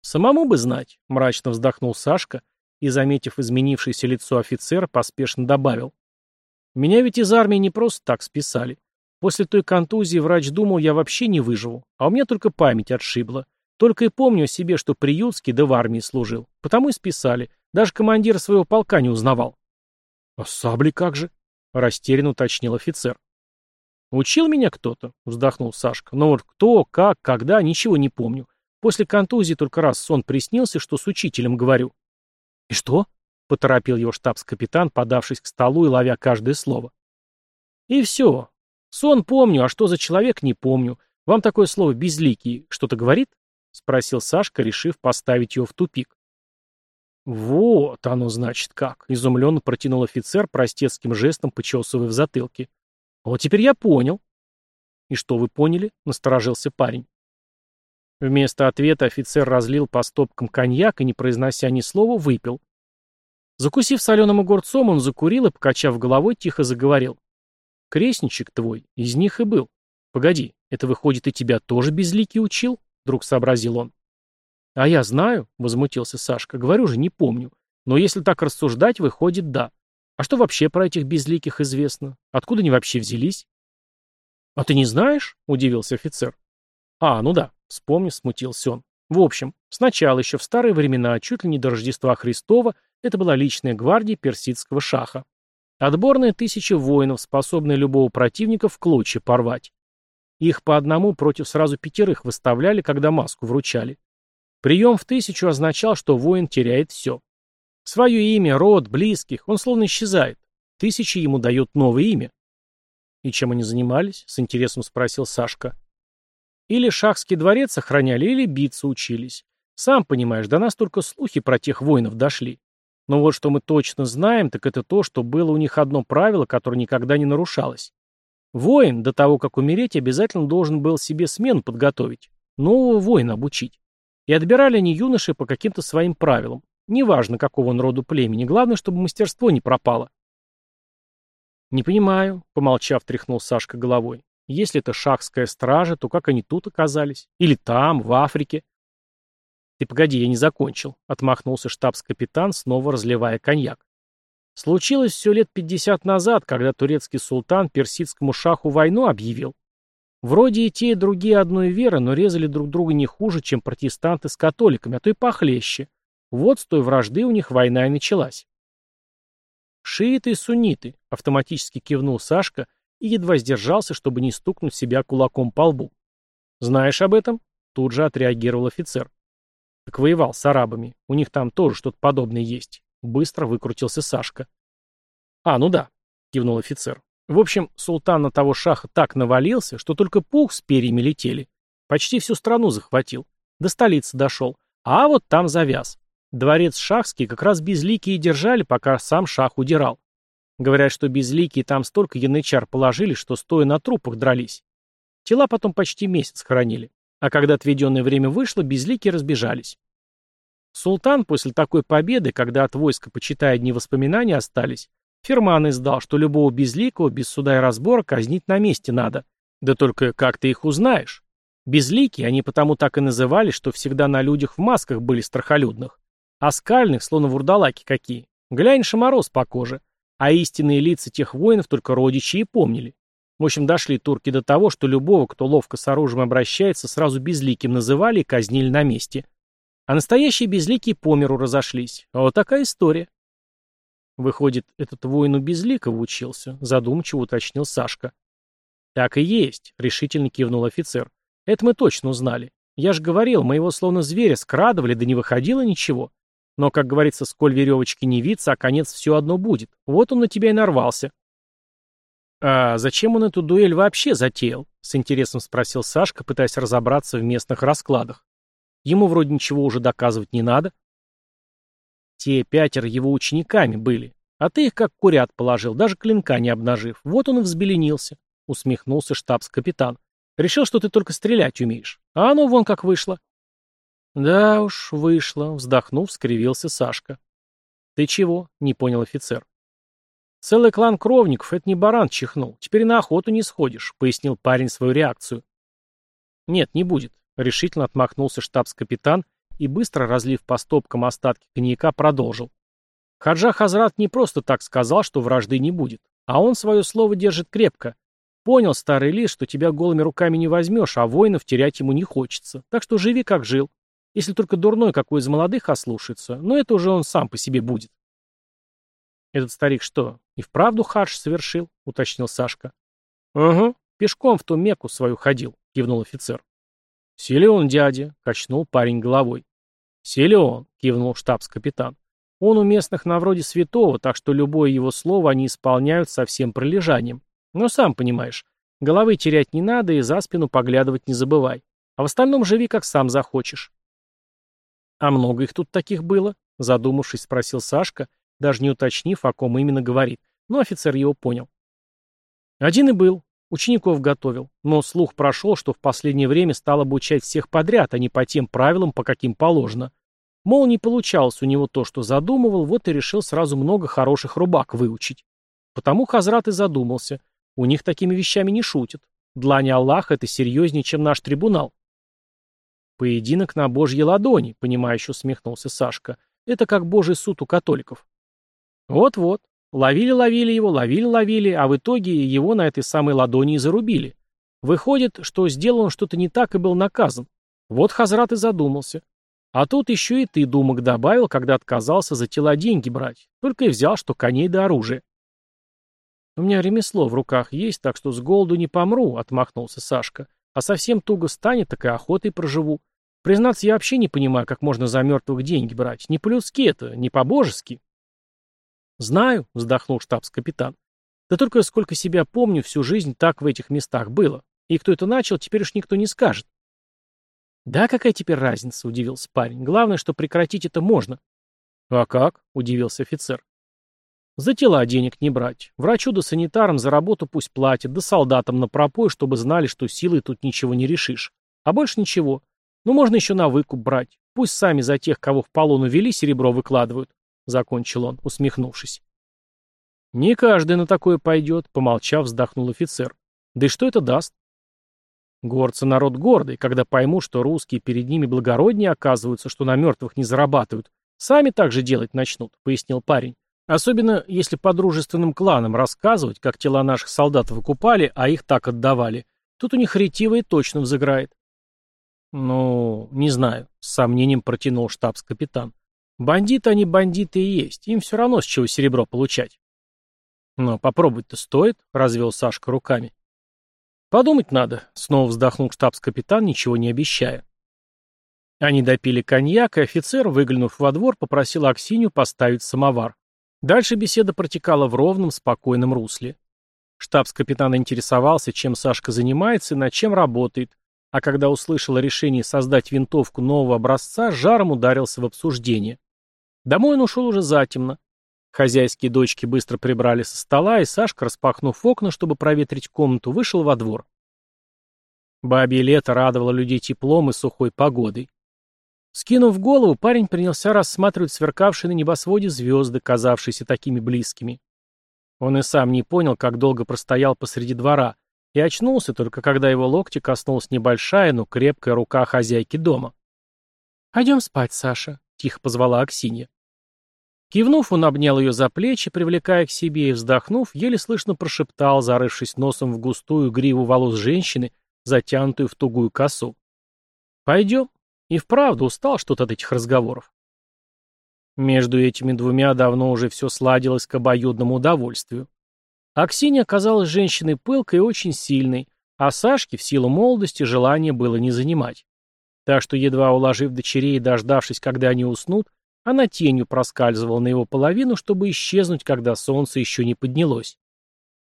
«Самому бы знать», — мрачно вздохнул Сашка и, заметив изменившееся лицо офицера, поспешно добавил. Меня ведь из армии не просто так списали. После той контузии врач думал, я вообще не выживу, а у меня только память отшибла. Только и помню о себе, что приютский да в армии служил. Потому и списали. Даже командир своего полка не узнавал. — А сабли как же? — растерянно уточнил офицер. — Учил меня кто-то, — вздохнул Сашка. Но вот кто, как, когда, ничего не помню. После контузии только раз сон приснился, что с учителем говорю. — И что? — поторопил его штабс-капитан, подавшись к столу и ловя каждое слово. «И все. Сон помню, а что за человек, не помню. Вам такое слово «безликий» что-то говорит?» — спросил Сашка, решив поставить его в тупик. «Вот оно, значит, как!» — изумленно протянул офицер, простецким жестом почесывая в затылке. «Вот теперь я понял». «И что вы поняли?» — насторожился парень. Вместо ответа офицер разлил по стопкам коньяк и, не произнося ни слова, выпил. Закусив соленым огурцом, он закурил и, покачав головой, тихо заговорил. «Крестничек твой, из них и был. Погоди, это выходит, и тебя тоже безликий учил?» Вдруг сообразил он. «А я знаю», — возмутился Сашка, — «говорю же, не помню. Но если так рассуждать, выходит, да. А что вообще про этих безликих известно? Откуда они вообще взялись?» «А ты не знаешь?» — удивился офицер. «А, ну да, вспомни, смутился он. В общем, сначала еще в старые времена, чуть ли не до Рождества Христова, это была личная гвардия персидского шаха. Отборная тысяча воинов, способная любого противника в клочья порвать. Их по одному против сразу пятерых выставляли, когда маску вручали. Прием в тысячу означал, что воин теряет все. Свое имя, род, близких, он словно исчезает. Тысячи ему дают новое имя. «И чем они занимались?» — с интересом спросил Сашка. «Или шахский дворец охраняли, или биться учились. Сам понимаешь, до нас только слухи про тех воинов дошли. Но вот что мы точно знаем, так это то, что было у них одно правило, которое никогда не нарушалось. Воин, до того, как умереть, обязательно должен был себе смену подготовить, нового воина обучить. И отбирали они юношей по каким-то своим правилам. Неважно, какого он роду племени, главное, чтобы мастерство не пропало. «Не понимаю», — помолчав, тряхнул Сашка головой. «Если это шахская стража, то как они тут оказались? Или там, в Африке?» «Ты погоди, я не закончил», — отмахнулся штабс-капитан, снова разливая коньяк. Случилось все лет пятьдесят назад, когда турецкий султан персидскому шаху войну объявил. Вроде и те, и другие одной веры, но резали друг друга не хуже, чем протестанты с католиками, а то и похлеще. Вот с той вражды у них война и началась. «Шииты и сунниты», — автоматически кивнул Сашка и едва сдержался, чтобы не стукнуть себя кулаком по лбу. «Знаешь об этом?» — тут же отреагировал офицер. Так воевал с арабами. У них там тоже что-то подобное есть. Быстро выкрутился Сашка. А, ну да, кивнул офицер. В общем, султан на того шаха так навалился, что только пух с перьями летели. Почти всю страну захватил. До столицы дошел. А вот там завяз. Дворец Шахский как раз безликие держали, пока сам Шах удирал. Говорят, что безликие там столько янычар положили, что стоя на трупах дрались. Тела потом почти месяц хоронили. А когда отведенное время вышло, безликие разбежались. Султан после такой победы, когда от войска, почитая одни воспоминания, остались, ферман издал, что любого безликого без суда и разбора казнить на месте надо. Да только как ты их узнаешь? Безликие они потому так и называли, что всегда на людях в масках были страхолюдных. А скальных, словно вурдалаки какие. Глянь, шамороз по коже. А истинные лица тех воинов только родичи и помнили. В общем, дошли турки до того, что любого, кто ловко с оружием обращается, сразу безликим называли и казнили на месте. А настоящие безликие по миру разошлись. А вот такая история. Выходит, этот воин у Безликого учился, задумчиво уточнил Сашка. Так и есть, решительно кивнул офицер. Это мы точно узнали. Я же говорил, мы его словно зверя скрадывали, да не выходило ничего. Но, как говорится, сколь веревочки не виться, а конец все одно будет. Вот он на тебя и нарвался. «А зачем он эту дуэль вообще затеял?» — с интересом спросил Сашка, пытаясь разобраться в местных раскладах. Ему вроде ничего уже доказывать не надо. Те пятеро его учениками были, а ты их как курят положил, даже клинка не обнажив. Вот он и взбеленился, — усмехнулся штабс-капитан. Решил, что ты только стрелять умеешь. А оно вон как вышло. Да уж, вышло, вздохнув, скривился Сашка. Ты чего? — не понял офицер. Целый клан кровников — это не баран чихнул. Теперь на охоту не сходишь, — пояснил парень свою реакцию. Нет, не будет. Решительно отмахнулся штабс-капитан и, быстро разлив по стопкам остатки коньяка, продолжил. Хаджа Хазрат не просто так сказал, что вражды не будет, а он свое слово держит крепко. Понял, старый лис, что тебя голыми руками не возьмешь, а воинов терять ему не хочется. Так что живи, как жил. Если только дурной какой из молодых ослушается, но это уже он сам по себе будет. Этот старик что, и вправду хадж совершил? Уточнил Сашка. Угу, пешком в ту меку свою ходил, кивнул офицер. «Силен, дядя», — качнул парень головой. «Силен», — кивнул штабс-капитан. «Он у местных на вроде святого, так что любое его слово они исполняют со всем прилежанием. Но сам понимаешь, головы терять не надо и за спину поглядывать не забывай. А в остальном живи, как сам захочешь». «А много их тут таких было?» — задумавшись, спросил Сашка, даже не уточнив, о ком именно говорит. Но офицер его понял. «Один и был. Учеников готовил, но слух прошел, что в последнее время стал обучать всех подряд, а не по тем правилам, по каким положено. Мол, не получалось у него то, что задумывал, вот и решил сразу много хороших рубак выучить. Потому Хазрат и задумался. У них такими вещами не шутят. Длань Аллаха — это серьезнее, чем наш трибунал. Поединок на божьей ладони, понимающе усмехнулся Сашка. Это как божий суд у католиков. Вот-вот. Ловили-ловили его, ловили-ловили, а в итоге его на этой самой ладони и зарубили. Выходит, что сделал он что-то не так и был наказан. Вот Хазрат и задумался. А тут еще и ты думок добавил, когда отказался за тела деньги брать. Только и взял, что коней до оружия. «У меня ремесло в руках есть, так что с голоду не помру», — отмахнулся Сашка. «А совсем туго станет, так и охотой проживу. Признаться, я вообще не понимаю, как можно за мертвых деньги брать. Не по-людски это, не по-божески». «Знаю», — вздохнул штабс-капитан. «Да только сколько себя помню, всю жизнь так в этих местах было. И кто это начал, теперь уж никто не скажет». «Да какая теперь разница?» — удивился парень. «Главное, что прекратить это можно». «А как?» — удивился офицер. «За тела денег не брать. Врачу да санитарам за работу пусть платят, да солдатам на пропой, чтобы знали, что силой тут ничего не решишь. А больше ничего. Ну, можно еще на выкуп брать. Пусть сами за тех, кого в полон увели, серебро выкладывают закончил он, усмехнувшись. «Не каждый на такое пойдет», — помолчав, вздохнул офицер. «Да и что это даст?» Горцы народ гордый, когда поймут, что русские перед ними благороднее оказываются, что на мертвых не зарабатывают. Сами так же делать начнут, пояснил парень. Особенно, если по дружественным кланам рассказывать, как тела наших солдат выкупали, а их так отдавали. Тут у них ретивый точно взыграет. Ну, не знаю, с сомнением протянул штабс-капитан. Бандиты они бандиты и есть, им все равно с чего серебро получать. Но попробовать-то стоит, развел Сашка руками. Подумать надо, снова вздохнул штабс-капитан, ничего не обещая. Они допили коньяк, и офицер, выглянув во двор, попросил Аксинью поставить самовар. Дальше беседа протекала в ровном, спокойном русле. Штабс-капитан интересовался, чем Сашка занимается и над чем работает, а когда услышал о решении создать винтовку нового образца, жаром ударился в обсуждение. Домой он ушел уже затемно. Хозяйские дочки быстро прибрали со стола, и Сашка, распахнув окна, чтобы проветрить комнату, вышел во двор. Бабье лето радовало людей теплом и сухой погодой. Скинув голову, парень принялся рассматривать сверкавшие на небосводе звезды, казавшиеся такими близкими. Он и сам не понял, как долго простоял посреди двора, и очнулся только когда его локти коснулась небольшая, но крепкая рука хозяйки дома. «Пойдем спать, Саша», — тихо позвала Аксинья. Кивнув, он обнял ее за плечи, привлекая к себе, и, вздохнув, еле слышно прошептал, зарывшись носом в густую гриву волос женщины, затянутую в тугую косу. «Пойдем». И вправду устал что-то от этих разговоров. Между этими двумя давно уже все сладилось к обоюдному удовольствию. Аксинья оказалась женщиной пылкой и очень сильной, а Сашке в силу молодости желания было не занимать. Так что, едва уложив дочерей и дождавшись, когда они уснут, она тенью проскальзывала на его половину, чтобы исчезнуть, когда солнце еще не поднялось.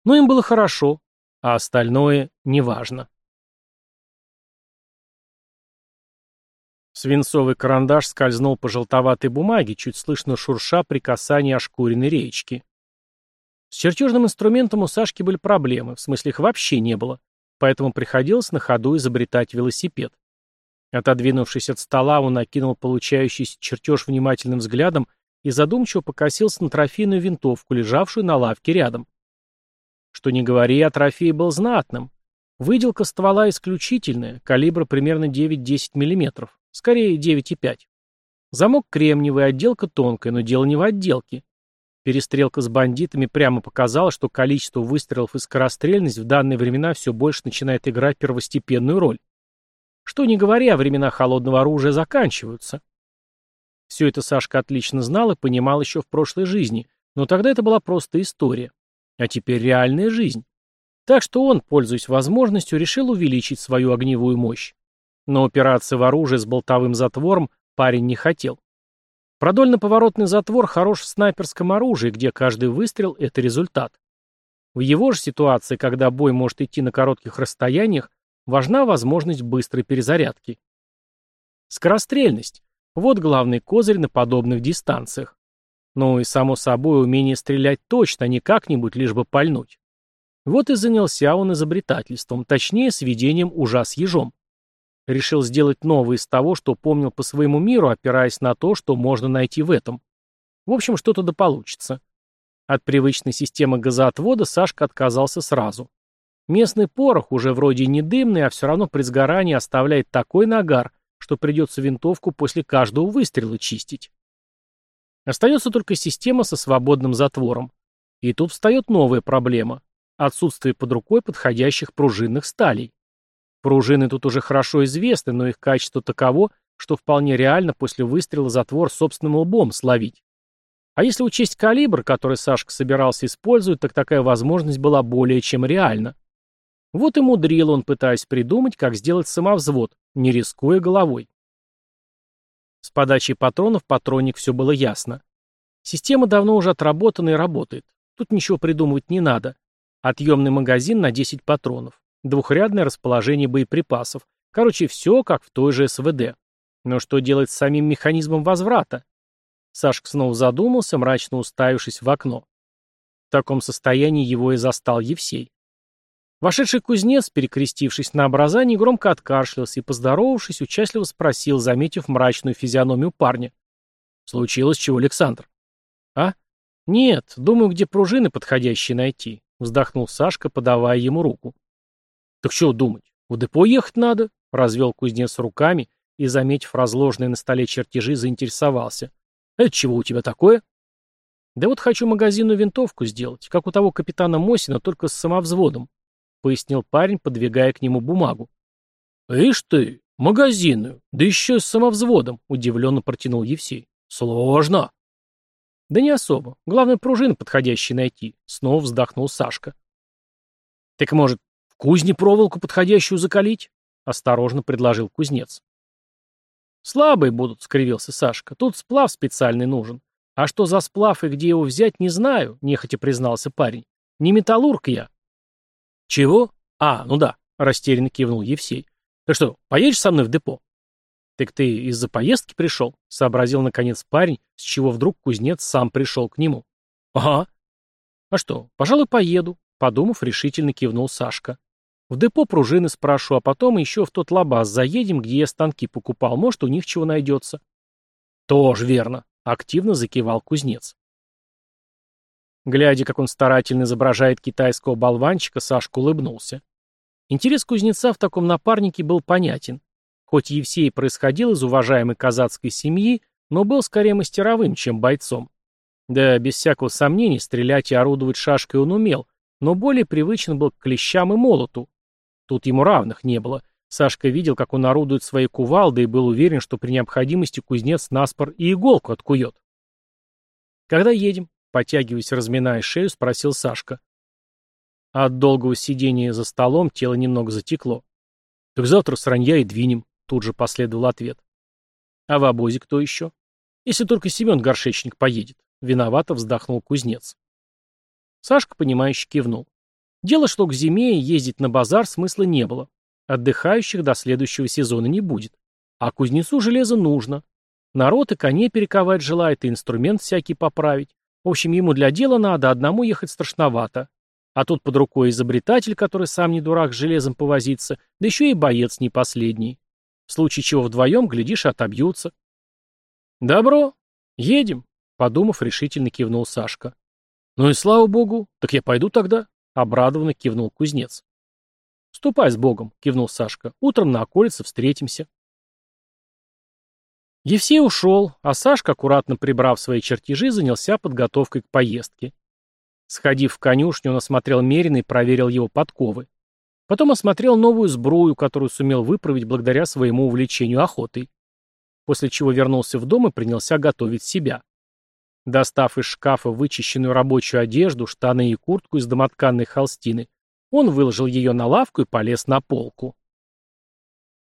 Но им было хорошо, а остальное неважно. Свинцовый карандаш скользнул по желтоватой бумаге, чуть слышно шурша при касании ошкуренной реечки. С чертежным инструментом у Сашки были проблемы, в смысле их вообще не было, поэтому приходилось на ходу изобретать велосипед. Отодвинувшись от стола, он накинул получающийся чертеж внимательным взглядом и задумчиво покосился на трофейную винтовку, лежавшую на лавке рядом. Что не говори, а трофей был знатным. Выделка ствола исключительная, калибра примерно 9-10 мм, скорее 9,5. Замок кремниевый, отделка тонкая, но дело не в отделке. Перестрелка с бандитами прямо показала, что количество выстрелов и скорострельность в данные времена все больше начинает играть первостепенную роль. Что не говоря, времена холодного оружия заканчиваются. Все это Сашка отлично знал и понимал еще в прошлой жизни, но тогда это была просто история. А теперь реальная жизнь. Так что он, пользуясь возможностью, решил увеличить свою огневую мощь. Но операции в оружие с болтовым затвором парень не хотел. Продольно-поворотный затвор хорош в снайперском оружии, где каждый выстрел – это результат. В его же ситуации, когда бой может идти на коротких расстояниях, важна возможность быстрой перезарядки. Скорострельность – вот главный козырь на подобных дистанциях. Ну и, само собой, умение стрелять точно, а не как-нибудь, лишь бы пальнуть. Вот и занялся он изобретательством, точнее, сведением ужас ежом. Решил сделать новое из того, что помнил по своему миру, опираясь на то, что можно найти в этом. В общем, что-то да получится. От привычной системы газоотвода Сашка отказался сразу. Местный порох уже вроде не дымный, а все равно при сгорании оставляет такой нагар, что придется винтовку после каждого выстрела чистить. Остается только система со свободным затвором. И тут встает новая проблема – отсутствие под рукой подходящих пружинных сталей. Пружины тут уже хорошо известны, но их качество таково, что вполне реально после выстрела затвор собственным лбом словить. А если учесть калибр, который Сашка собирался использовать, так такая возможность была более чем реальна. Вот и мудрил он, пытаясь придумать, как сделать самовзвод, не рискуя головой. С подачей патронов патронник все было ясно. Система давно уже отработана и работает. Тут ничего придумывать не надо. Отъемный магазин на 10 патронов. Двухрядное расположение боеприпасов. Короче, все как в той же СВД. Но что делать с самим механизмом возврата? Сашка снова задумался, мрачно уставившись в окно. В таком состоянии его и застал Евсей. Вошедший кузнец, перекрестившись на образание, громко откашлялся и, поздоровавшись, участливо спросил, заметив мрачную физиономию парня. «Случилось чего, Александр?» «А? Нет, думаю, где пружины подходящие найти», — вздохнул Сашка, подавая ему руку. «Так что думать? В депо ехать надо?» — развел кузнец руками и, заметив разложенные на столе чертежи, заинтересовался. «Это чего у тебя такое?» «Да вот хочу магазинную винтовку сделать, как у того капитана Мосина, только с самовзводом», пояснил парень, подвигая к нему бумагу. «Ишь ты, магазинную, да еще с самовзводом», — удивленно протянул Евсей. «Сложно». «Да не особо. Главное, пружины подходящие найти», — снова вздохнул Сашка. «Так, может, в кузне проволоку подходящую закалить?» — осторожно предложил кузнец. «Слабые будут», — скривился Сашка. «Тут сплав специальный нужен. А что за сплав и где его взять, не знаю», — нехотя признался парень. «Не металлург я». «Чего? А, ну да», — растерянно кивнул Евсей. Ты что, поедешь со мной в депо? Так ты из-за поездки пришел? Сообразил, наконец, парень, с чего вдруг кузнец сам пришел к нему. Ага. А что, пожалуй, поеду, подумав, решительно кивнул Сашка. В депо пружины спрошу, а потом еще в тот лабаз заедем, где я станки покупал, может, у них чего найдется. Тоже верно, активно закивал кузнец. Глядя, как он старательно изображает китайского болванчика, Сашка улыбнулся. Интерес кузнеца в таком напарнике был понятен. Хоть Евсей происходил из уважаемой казацкой семьи, но был скорее мастеровым, чем бойцом. Да, без всякого сомнения, стрелять и орудовать шашкой он умел, но более привычен был к клещам и молоту. Тут ему равных не было. Сашка видел, как он орудует своей кувалдой и был уверен, что при необходимости кузнец наспор и иголку откует. «Когда едем?» Потягиваясь, разминая шею, спросил Сашка. От долгого сидения за столом тело немного затекло. «Так завтра с ранья и двинем», — тут же последовал ответ. «А в обозе кто еще?» «Если только Семен Горшечник поедет», — виновато вздохнул кузнец. Сашка, понимающе кивнул. Дело шло к зиме, и ездить на базар смысла не было. Отдыхающих до следующего сезона не будет. А кузнецу железо нужно. Народ и коней перековать желает, и инструмент всякий поправить. В общем, ему для дела надо, одному ехать страшновато. А тут под рукой изобретатель, который сам не дурак с железом повозиться, да еще и боец не последний. В случае чего вдвоем, глядишь, отобьются. «Добро, едем», — подумав, решительно кивнул Сашка. «Ну и слава богу, так я пойду тогда», — обрадованно кивнул кузнец. «Ступай с богом», — кивнул Сашка. «Утром на околице встретимся». Евсей ушел, а Сашка, аккуратно прибрав свои чертежи, занялся подготовкой к поездке. Сходив в конюшню, он осмотрел Мерина и проверил его подковы. Потом осмотрел новую сбрую, которую сумел выправить благодаря своему увлечению охотой. После чего вернулся в дом и принялся готовить себя. Достав из шкафа вычищенную рабочую одежду, штаны и куртку из домотканной холстины, он выложил ее на лавку и полез на полку.